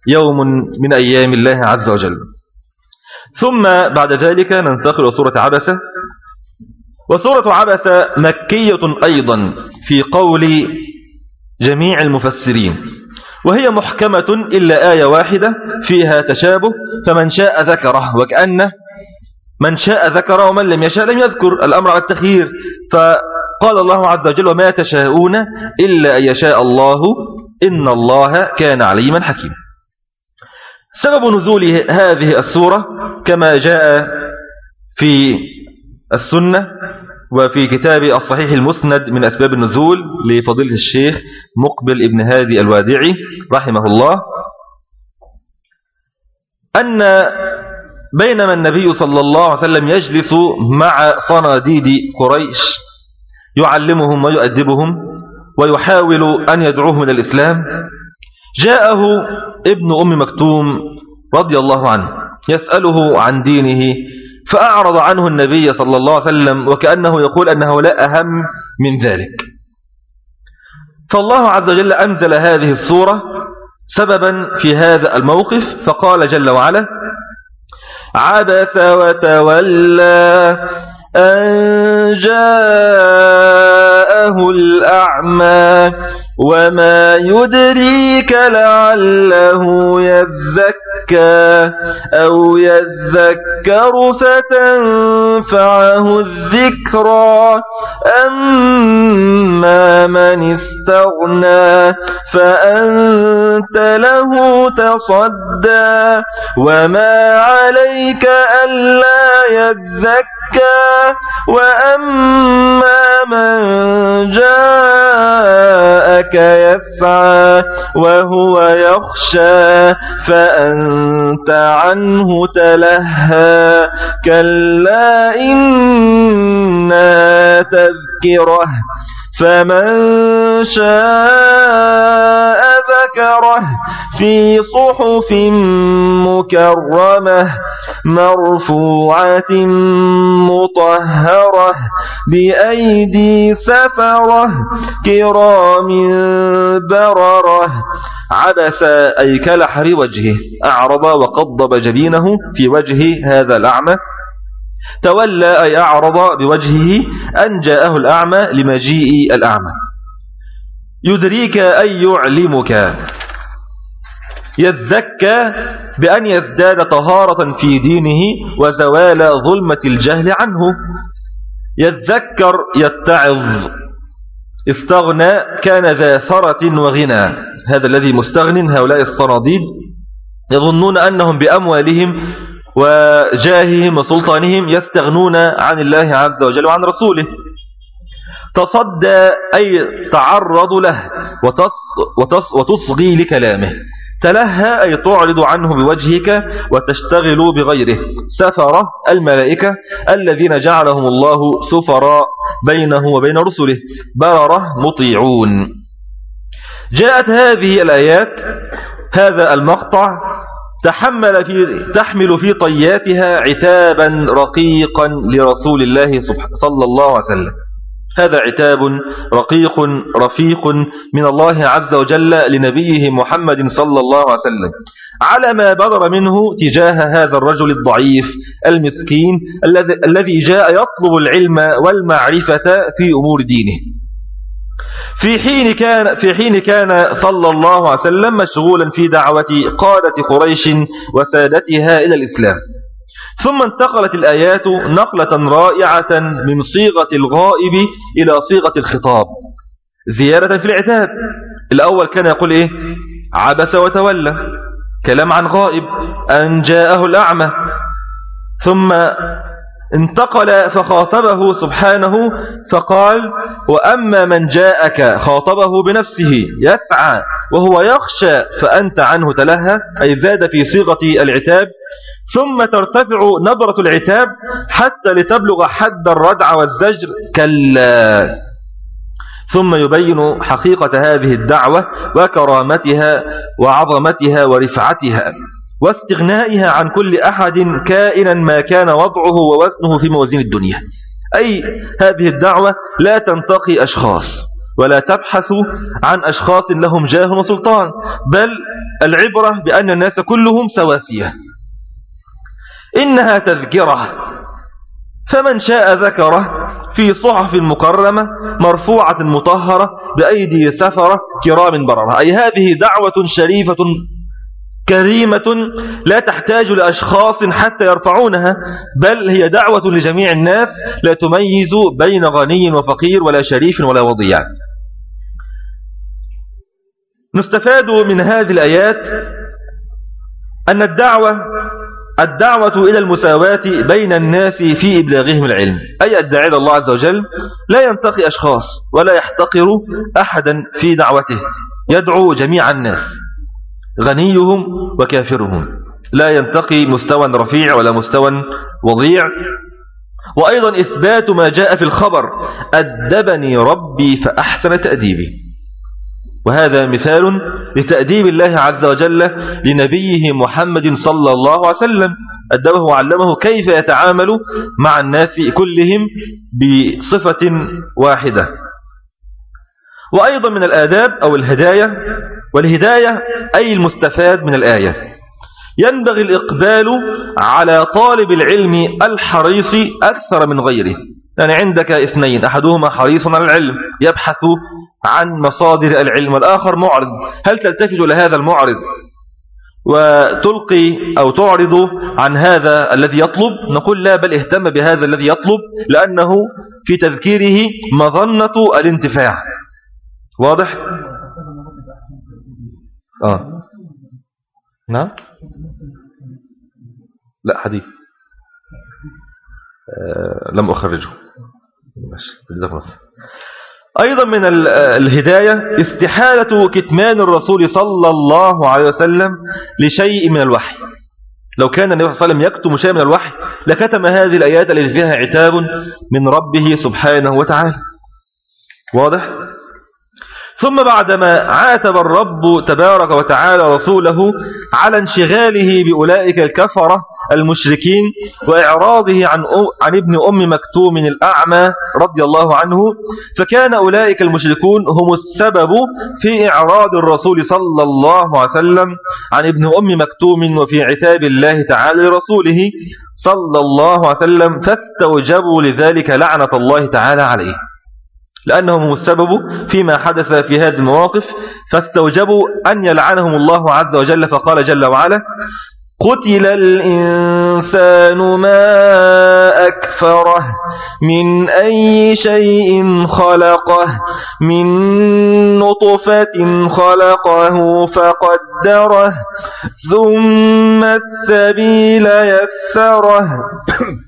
يوم من أيام الله عز وجل. ثم بعد ذلك ننتقل لسورة عبسة. وسورة عبسة مكية أيضا في قول جميع المفسرين وهي محكمة إلا آية واحدة فيها تشابه فمن شاء ذكره وكأنه من شاء ذكره ومن لم يشاء لم يذكر الأمر على التخيير. فقال الله عز وجل وما تشاءون إلا أن يشاء الله إن الله كان عليما حكيما. سبب نزول هذه السورة كما جاء في السنة وفي كتاب الصحيح المسند من أسباب النزول لفضيلة الشيخ مقبل ابن هادي الوادعي رحمه الله أن بينما النبي صلى الله عليه وسلم يجلس مع صناديد قريش يعلمهم ويؤدبهم ويحاول أن يدعوهم إلى الإسلام جاءه ابن أم مكتوم رضي الله عنه يسأله عن دينه فأعرض عنه النبي صلى الله عليه وسلم وكأنه يقول أنه لا أهم من ذلك. فالله عز وجل أنزل هذه الصورة سببا في هذا الموقف فقال جل وعلا عبس وتولى أن جاءه الأعمى وما يدريك لعله يزكى أو يذكر فتنفعه الذكرى أما من استغنى فأنت له تصدى. وما عليك ألا يزكى وأما من جاءك يسعى وهو يخشى فأنت عنه تلهى كلا إنا تذكرة فمن شاء ذكره في صحف مكرمة مرفوعة مطهرة بأيدي سفرة كرام بررة عبس أي كلحر وجهه أعرض وقضب جبينه في وجه هذا الأعمى. تولى أي أعرض بوجهه أن جاءه الأعمى لمجيء الأعمى. يدريك أي يعلمك. يزكى بأن يزداد طهارة في دينه وزوال ظلمة الجهل عنه. يتذكر يتعظ. استغنى كان ذا ثرة وغنى. هذا الذي مستغن هؤلاء الصناديد يظنون أنهم بأموالهم وجاههم وسلطانهم يستغنون عن الله عز وجل وعن رسوله. تصدى أي تعرض له وتص وتص وتصغي لكلامه. تلهى أي تعرض عنه بوجهك وتشتغل بغيره. سفر الملائكة الذين جعلهم الله سفراء بينه وبين رسله. بررة مطيعون. جاءت هذه الآيات هذا المقطع تحمل في تحمل في طياتها عتابا رقيقا لرسول الله صلى الله عليه وسلم. هذا عتاب رقيق رفيق من الله عز وجل لنبيه محمد صلى الله عليه وسلم. على ما بدر منه تجاه هذا الرجل الضعيف المسكين الذي جاء يطلب العلم والمعرفة في أمور دينه. في حين كان في حين كان صلى الله عليه وسلم مشغولا في دعوة قادة قريش وسادتها إلى الإسلام. ثم انتقلت الآيات نقلة رائعة من صيغة الغائب إلى صيغة الخطاب. زيادة في العتاب. الأول كان يقول إيه؟ عبس وتولى. كلام عن غائب. أن جاءه الأعمى. ثم انتقل فخاطبه سبحانه فقال وأما من جاءك خاطبه بنفسه يسعى وهو يخشى فأنت عنه تلهى أي زاد في صيغة العتاب. ثم ترتفع نبرة العتاب حتى لتبلغ حد الردع والزجر. كلا. ثم يبين حقيقة هذه الدعوة وكرامتها وعظمتها ورفعتها. واستغنائها عن كل أحد كائنا ما كان وضعه ووزنه في موازين الدنيا. أي هذه الدعوة لا تنتقي أشخاص ولا تبحث عن أشخاص لهم جاه وسلطان بل العبرة بأن الناس كلهم سواسية. إنها تذكرة فمن شاء ذكره في صحف مكرمة مرفوعة مطهرة بأيدي سفرة كرام بررة. أي هذه دعوة شريفة كريمة لا تحتاج لأشخاص حتى يرفعونها بل هي دعوة لجميع الناس لا تميز بين غني وفقير ولا شريف ولا وضيع. نستفاد من هذه الآيات أن الدعوة الدعوة إلى المساواة بين الناس في إبلاغهم العلم. أي الداعي الله عز وجل لا ينتقي أشخاص ولا يحتقر أحدا في دعوته. يدعو جميع الناس. غنيهم وكافرهم. لا ينتقي مستوى رفيع ولا مستوى وضيع. وأيضا إثبات ما جاء في الخبر أدبني ربي فأحسن تأديبي. وهذا مثال لتأديب الله عز وجل لنبيه محمد صلى الله عليه وسلم. أدبه وعلمه كيف يتعامل مع الناس كلهم بصفة واحدة. وأيضا من الآداب أو الهداية والهداية أي المستفاد من الآية. ينبغي الإقبال على طالب العلم الحريص أكثر من غيره. يعني عندك اثنين أحدهما حريص على العلم يبحث عن مصادر العلم والآخر معرض. هل تلتفت لهذا المعرض وتلقي أو تعرض عن هذا الذي يطلب؟ نقول لا بل اهتم بهذا الذي يطلب لأنه في تذكيره مظنة الانتفاع. واضح؟ آه. نعم. لا حديث. آه لم أخرجه. أيضا من الهداية استحالة كتمان الرسول صلى الله عليه وسلم لشيء من الوحي. لو كان النبي صلى الله عليه وسلم يكتم شيء من الوحي لكتم هذه الآيات التي فيها عتاب من ربه سبحانه وتعالى. واضح؟ ثم بعدما عاتب الرب تبارك وتعالى رسوله على انشغاله بأولئك الكفرة المشركين وإعراضه عن, عن ابن أم مكتوم الأعمى رضي الله عنه فكان أولئك المشركون هم السبب في إعراض الرسول صلى الله عليه وسلم عن ابن أم مكتوم وفي عتاب الله تعالى لرسوله صلى الله عليه وسلم فاستوجبوا لذلك لعنة الله تعالى عليه. لأنهم هم السبب فيما حدث في هذه المواقف فاستوجبوا أن يلعنهم الله عز وجل فقال جل وعلا قتل الإنسان ما أكفره من أي شيء خلقه من نطفة خلقه فقدره ثم السبيل يسره. [COUGHS]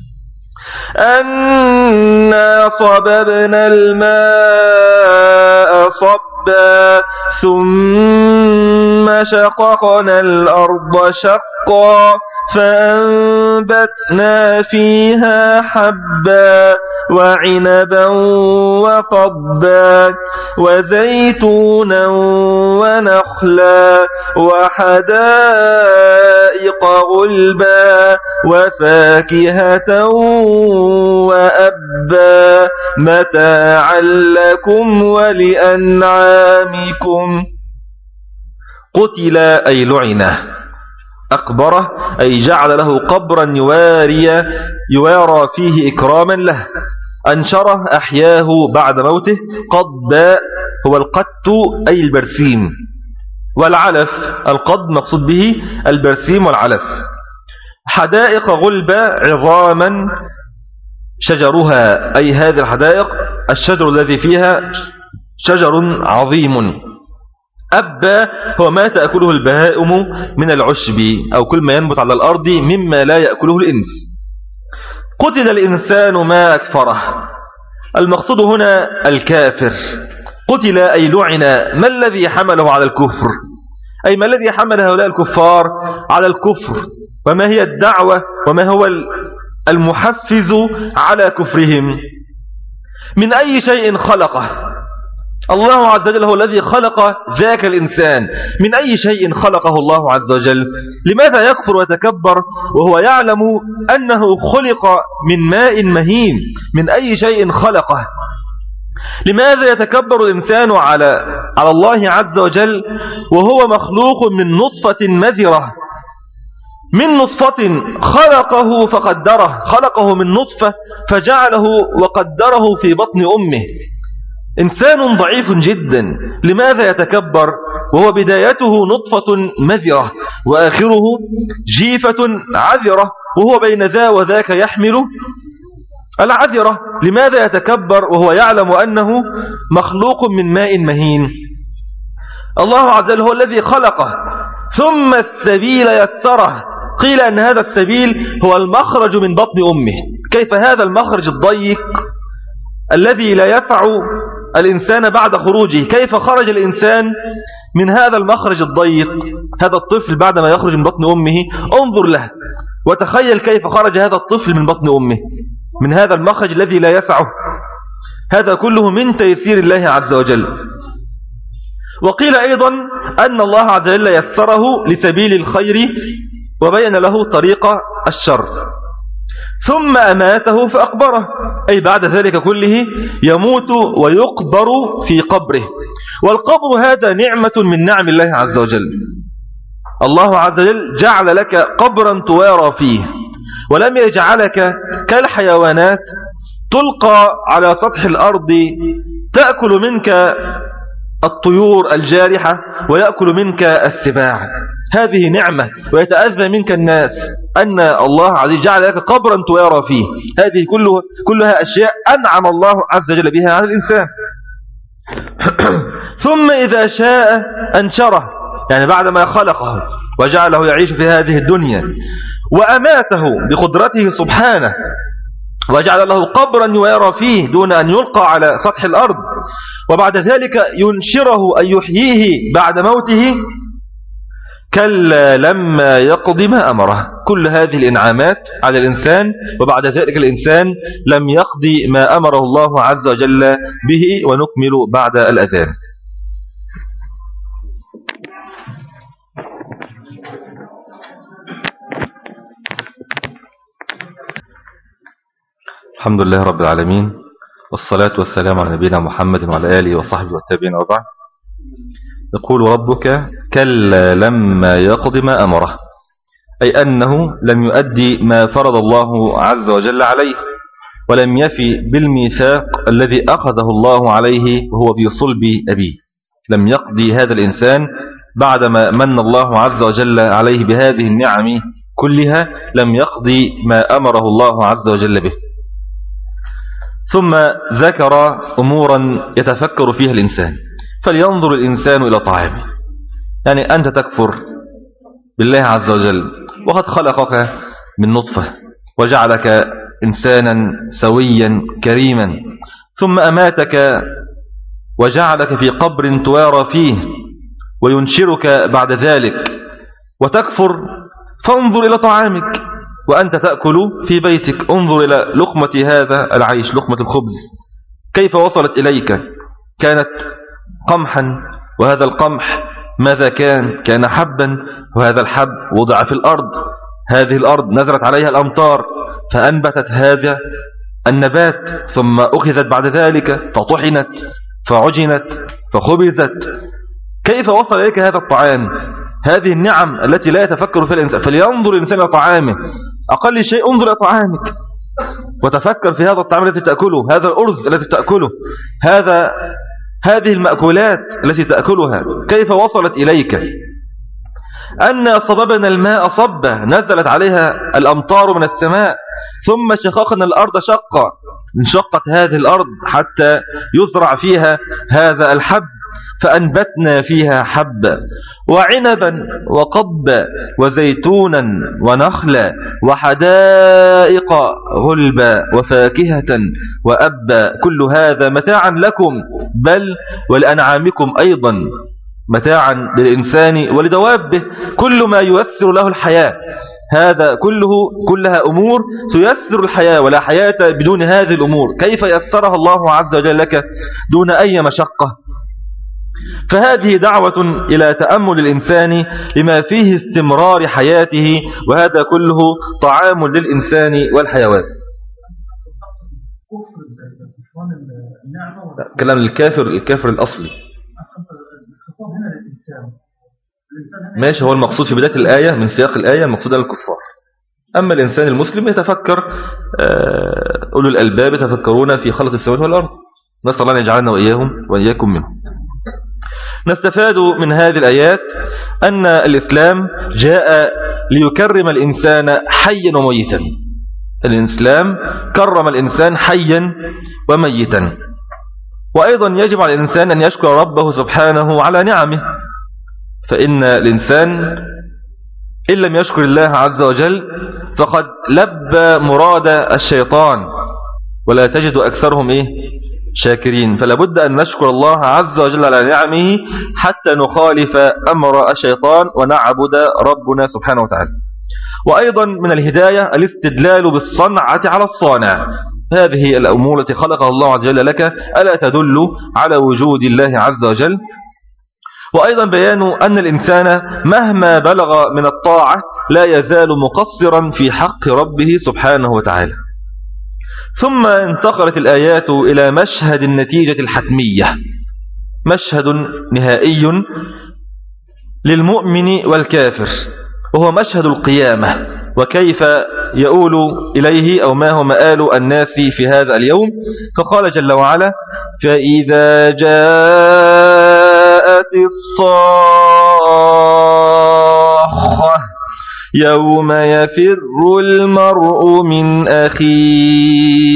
أنا صببنا الماء صبا ثم شققنا الأرض شقا فأنبتنا فيها حبا وعنبا وقبا وزيتونا ونخلا وحدائق غلبا وفاكهة وأبا متاعا لكم ولأنعامكم. قتل أي لعنة. أقبره أي جعل له قبرا يواري يوارى فيه إكراما له. أنشره أحياه بعد موته. قض هو القت أي البرسيم والعلف القض مقصود به البرسيم والعلف. حدائق غلبة عظاما شجرها أي هذه الحدائق الشجر الذي فيها شجر عظيم. أبا هو ما تأكله البهائم من العشب أو كل ما ينبت على الأرض مما لا يأكله الإنس. قتل الإنسان ما أكفره. المقصود هنا الكافر. قتل أي لعن. ما الذي حمله على الكفر؟ أي ما الذي حمل هؤلاء الكفار على الكفر؟ وما هي الدعوة؟ وما هو المحفز على كفرهم؟ من أي شيء خلقه؟ الله عز وجل هو الذي خلق ذاك الإنسان. من أي شيء خلقه الله عز وجل؟ لماذا يكفر ويتكبر وهو يعلم أنه خلق من ماء مهين؟ من أي شيء خلقه؟ لماذا يتكبر الإنسان على على الله عز وجل وهو مخلوق من نطفة مذرة؟ من نطفة خلقه فقدره خلقه من نطفة فجعله وقدره في بطن أمه. إنسان ضعيف جدا لماذا يتكبر؟ وهو بدايته نطفة مذرة وآخره جيفة عذرة وهو بين ذا وذاك يحمل العذرة. لماذا يتكبر؟ وهو يعلم أنه مخلوق من ماء مهين. الله عز وجل هو الذي خلقه. ثم السبيل يسره. قيل أن هذا السبيل هو المخرج من بطن أمه. كيف هذا المخرج الضيق الذي لا يسع الإنسان بعد خروجه كيف خرج الإنسان من هذا المخرج الضيق هذا الطفل بعدما يخرج من بطن أمه؟ انظر له وتخيل كيف خرج هذا الطفل من بطن أمه من هذا المخرج الذي لا يسعه. هذا كله من تيسير الله عز وجل. وقيل أيضا أن الله عز وجل يسره لسبيل الخير وبين له طريق الشر. ثم أماته فأقبره. أي بعد ذلك كله يموت ويقبر في قبره. والقبر هذا نعمة من نعم الله عز وجل. الله عز وجل جعل لك قبرا توارى فيه ولم يجعلك كالحيوانات تلقى على سطح الأرض تأكل منك الطيور الجارحة ويأكل منك السباع. هذه نعمة ويتأذى منك الناس. أن الله عز وجل جعل لك قبرا توارى فيه. هذه كله كلها أشياء أنعم الله عز وجل بها على الإنسان. [CLEARS THROAT] ثم إذا شاء أنشره. يعني بعدما خلقه وجعله يعيش في هذه الدنيا. وأماته بقدرته سبحانه. وجعل له قبرا يرى فيه دون أن يلقى على سطح الأرض. وبعد ذلك ينشره أن يحييه بعد موته. كلا لما يقضي ما أمره. كل هذه الإنعامات على الإنسان وبعد ذلك الإنسان لم يقضي ما أمره الله عز وجل به ونكمل بعد الأذان. الحمد لله رب العالمين والصلاة والسلام على نبينا محمد وعلى آله وصحبه والتابعين وبعد. يقول ربك كلا لما يقض ما أمره أي أنه لم يؤدي ما فرض الله عز وجل عليه ولم يفي بالميثاق الذي أخذه الله عليه وهو في صلب أبيه. لم يقضي هذا الإنسان بعدما من الله عز وجل عليه بهذه النعم كلها لم يقضي ما أمره الله عز وجل به. ثم ذكر أمورا يتفكر فيها الإنسان. فلينظر الإنسان إلى طعامه. يعني أنت تكفر بالله عز وجل وقد خلقك من نطفة وجعلك إنسانا سويا كريما ثم أماتك وجعلك في قبر توارى فيه وينشرك بعد ذلك وتكفر فانظر إلى طعامك وأنت تأكل في بيتك. انظر إلى لقمة هذا العيش لقمة الخبز. كيف وصلت إليك؟ كانت قمحا وهذا القمح ماذا كان؟ كان حبا وهذا الحب وضع في الأرض. هذه الأرض نزلت عليها الأمطار فأنبتت هذا النبات ثم أخذت بعد ذلك فطحنت فعجنت فخبزت. كيف وصل إليك هذا الطعام؟ هذه النعم التي لا يتفكر فيها الإنسان. فلينظر الإنسان إلى طعامه. أقل شيء انظر إلى طعامك. وتفكر في هذا الطعام الذي تأكله هذا الأرز الذي تأكله. هذا هذه المأكولات التي تأكلها كيف وصلت إليك؟ أن صببنا الماء صبة نزلت عليها الأمطار من السماء ثم شققنا الأرض شقة انشقت هذه الأرض حتى يزرع فيها هذا الحب. فأنبتنا فيها حبا وعنبا وقبا وزيتونا ونخلا وحدائق غلبا وفاكهة وأبا كل هذا متاعا لكم بل ولأنعامكم أيضا متاعا للإنسان ولدوابه كل ما يؤثر له الحياة هذا كله كلها أمور تيسر الحياة ولا حياة بدون هذه الأمور كيف يسرها الله عز وجل لك دون أي مشقة فهذه دعوة إلى تأمل الإنسان لما فيه استمرار حياته وهذا كله طعام للإنسان والحيوان. كلام الكافر الكافر الأصلي. ماشي هو المقصود في بداية الآية من سياق الآية المقصود الكفار. أما الإنسان المسلم يتفكر آه، أولو الألباب يتفكرون في خلق السماوات والأرض. نسأل الله أن يجعلنا وإياهم وإياكم منهم. نستفاد من هذه الآيات أن الإسلام جاء ليكرم الإنسان حيا وميتا. الإسلام كرم الإنسان حيا وميتا. وأيضا يجب على الإنسان أن يشكر ربه سبحانه على نعمه. فإن الإنسان إن لم يشكر الله عز وجل فقد لبى مراد الشيطان. ولا تجد أكثرهم إيه؟ شاكرين. فلا بد أن نشكر الله عز وجل على نعمه حتى نخالف أمر الشيطان ونعبد ربنا سبحانه وتعالى. وأيضا من الهداية الاستدلال بالصنعة على الصانع. هذه الأمور التي خلقها الله عز وجل لك ألا تدل على وجود الله عز وجل؟ وأيضا بيان أن الإنسان مهما بلغ من الطاعة لا يزال مقصرا في حق ربه سبحانه وتعالى. ثم انتقلت الآيات إلى مشهد النتيجة الحتمية. مشهد نهائي للمؤمن والكافر وهو مشهد القيامة. وكيف يؤول إليه أو ما هو مآل الناس في هذا اليوم؟ فقال جل وعلا فإذا جاءت الصاخة يوم يفر المرء من أخيه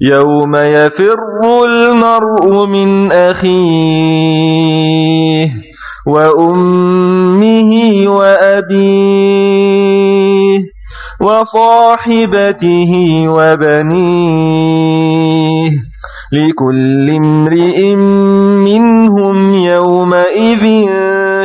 يوم يفر المرء من أخيه وأمه وأبيه وصاحبته وبنيه لكل امرئ منهم يومئذ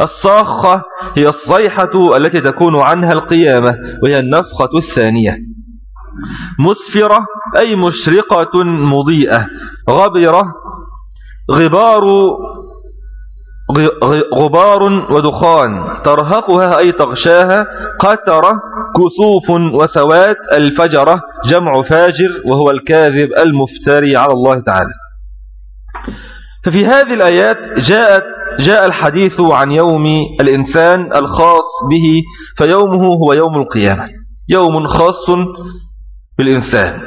الصاخة هي الصيحة التي تكون عنها القيامة وهي النفخة الثانية. مسفرة أي مشرقة مضيئة. غبرة غبار غبار ودخان. ترهقها أي تغشاها. قترة كسوف وسواد. الفجرة جمع فاجر وهو الكاذب المفتري على الله تعالى. ففي هذه الآيات جاءت جاء الحديث عن يوم الإنسان الخاص به فيومه هو يوم القيامة. يوم خاص بالإنسان.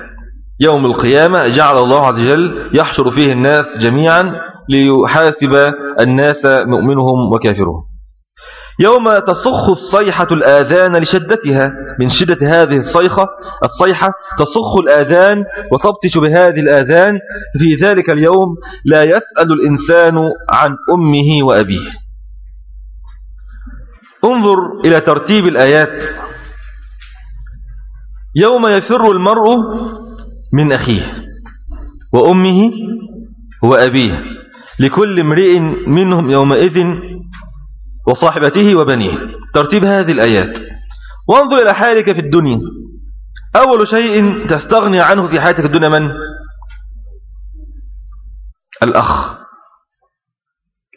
يوم القيامة جعل الله عز وجل يحشر فيه الناس جميعا ليحاسب الناس مؤمنهم وكافرهم. يوم تصخ الصيحة الآذان لشدتها من شدة هذه الصيحة الصيحة تصخ الآذان وتبطش بهذه الآذان في ذلك اليوم لا يسأل الإنسان عن أمه وأبيه. انظر إلى ترتيب الآيات. يوم يفر المرء من أخيه وأمه وأبيه لكل امرئ منهم يومئذ وصاحبته وبنيه ترتيب هذه الآيات وانظر إلى حالك في الدنيا أول شيء تستغني عنه في حياتك الدنيا من؟ الأخ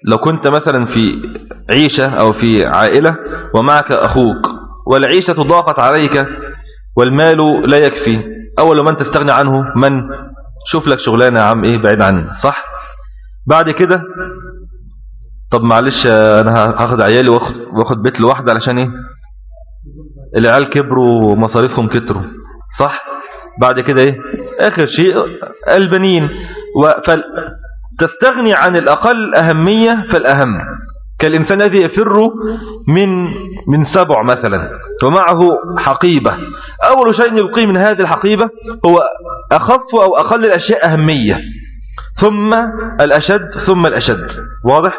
لو كنت مثلا في عيشة أو في عائلة ومعك أخوك والعيشة ضاقت عليك والمال لا يكفي أول من تستغني عنه من؟ شوف لك شغلانة يا عم إيه بعيد عني صح؟ بعد كده طب معلش أنا هاخد عيالي واخد, وآخد بيت لوحدي علشان إيه؟ العيال كبروا ومصاريفهم كتروا صح؟ بعد كده إيه؟ آخر شيء البنين. تستغني عن الأقل أهمية فالاهم كالإنسان الذي يفر من من سبع مثلا ومعه حقيبة. أول شيء يلقي من هذه الحقيبة هو أخف أو أقل الأشياء أهمية ثم الأشد ثم الأشد. واضح؟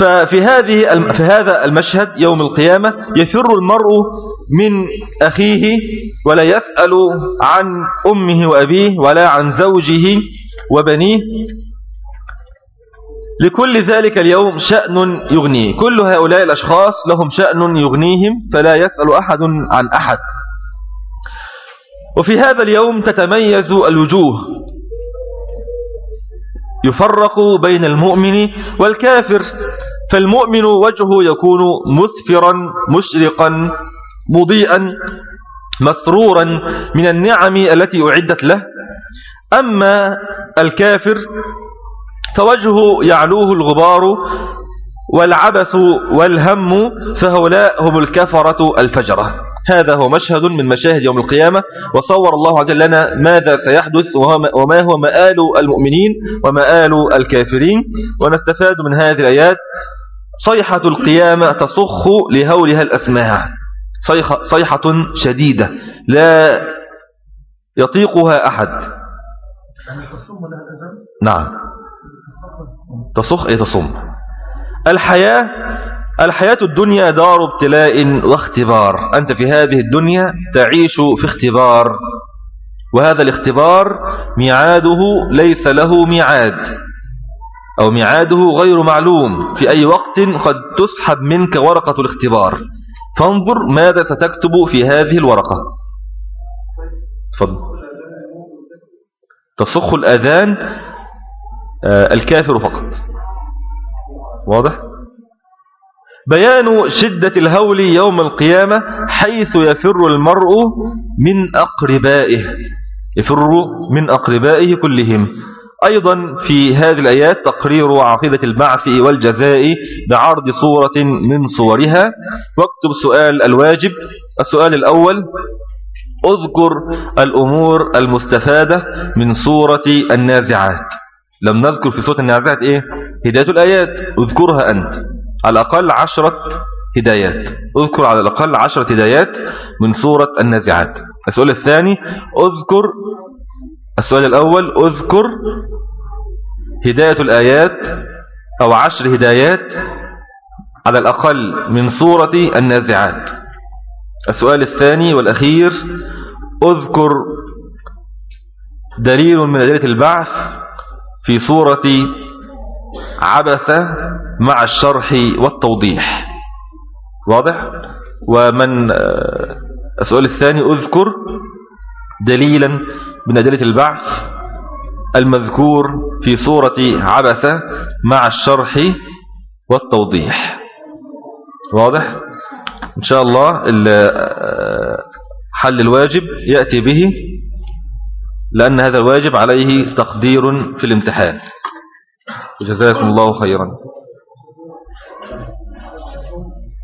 ففي هذه في هذا المشهد يوم القيامة يفر المرء من أخيه ولا يسأل عن أمه وأبيه ولا عن زوجه وبنيه. لكل ذلك اليوم شأن يغنيه. كل هؤلاء الأشخاص لهم شأن يغنيهم فلا يسأل أحد عن أحد. وفي هذا اليوم تتميز الوجوه. يفرق بين المؤمن والكافر فالمؤمن وجهه يكون مسفرا مشرقا مضيئا مسرورا من النعم التي أعدت له. أما الكافر فوجهه يعلوه الغبار والعبث والهم فهؤلاء هم الكفرة الفجرة. هذا هو مشهد من مشاهد يوم القيامة وصور الله عز وجل لنا ماذا سيحدث وما هو مآل المؤمنين ومآل الكافرين. ونستفاد من هذه الآيات. صيحة القيامة تصخ لهولها الأسماع. صيحة, شديدة. لا يطيقها أحد. نعم. تصخ أي تصم الحياة الحياة الدنيا دار ابتلاء واختبار. أنت في هذه الدنيا تعيش في اختبار وهذا الاختبار ميعاده ليس له ميعاد أو ميعاده غير معلوم. في أي وقت قد تسحب منك ورقة الاختبار. فانظر ماذا ستكتب في هذه الورقة. تفضل. تصخ الأذان آه، الكافر فقط. واضح؟ بيان شدة الهول يوم القيامة حيث يفر المرء من أقربائه يفر من أقربائه كلهم. أيضا في هذه الآيات تقرير عقيدة البعث والجزاء بعرض صورة من صورها. واكتب سؤال الواجب. السؤال الأول اذكر الأمور المستفادة من صورة النازعات. لم نذكر في صورة النازعات إيه؟ هداية الآيات. اذكرها أنت. على الأقل عشرة هدايات. اذكر على الأقل عشرة هدايات من صورة النازعات. السؤال الثاني اذكر السؤال الأول اذكر هداية الآيات أو عشر هدايات على الأقل من صورة النازعات. السؤال الثاني والأخير اذكر دليل من أدلة البعث في صورة عبث مع الشرح والتوضيح. واضح؟ ومن آه، السؤال الثاني اذكر دليلا من أدلة البعث المذكور في صورة عبث مع الشرح والتوضيح. واضح؟ إن شاء الله حل الواجب يأتي به لأن هذا الواجب عليه تقدير في الامتحان. جزاكم الله خيرا.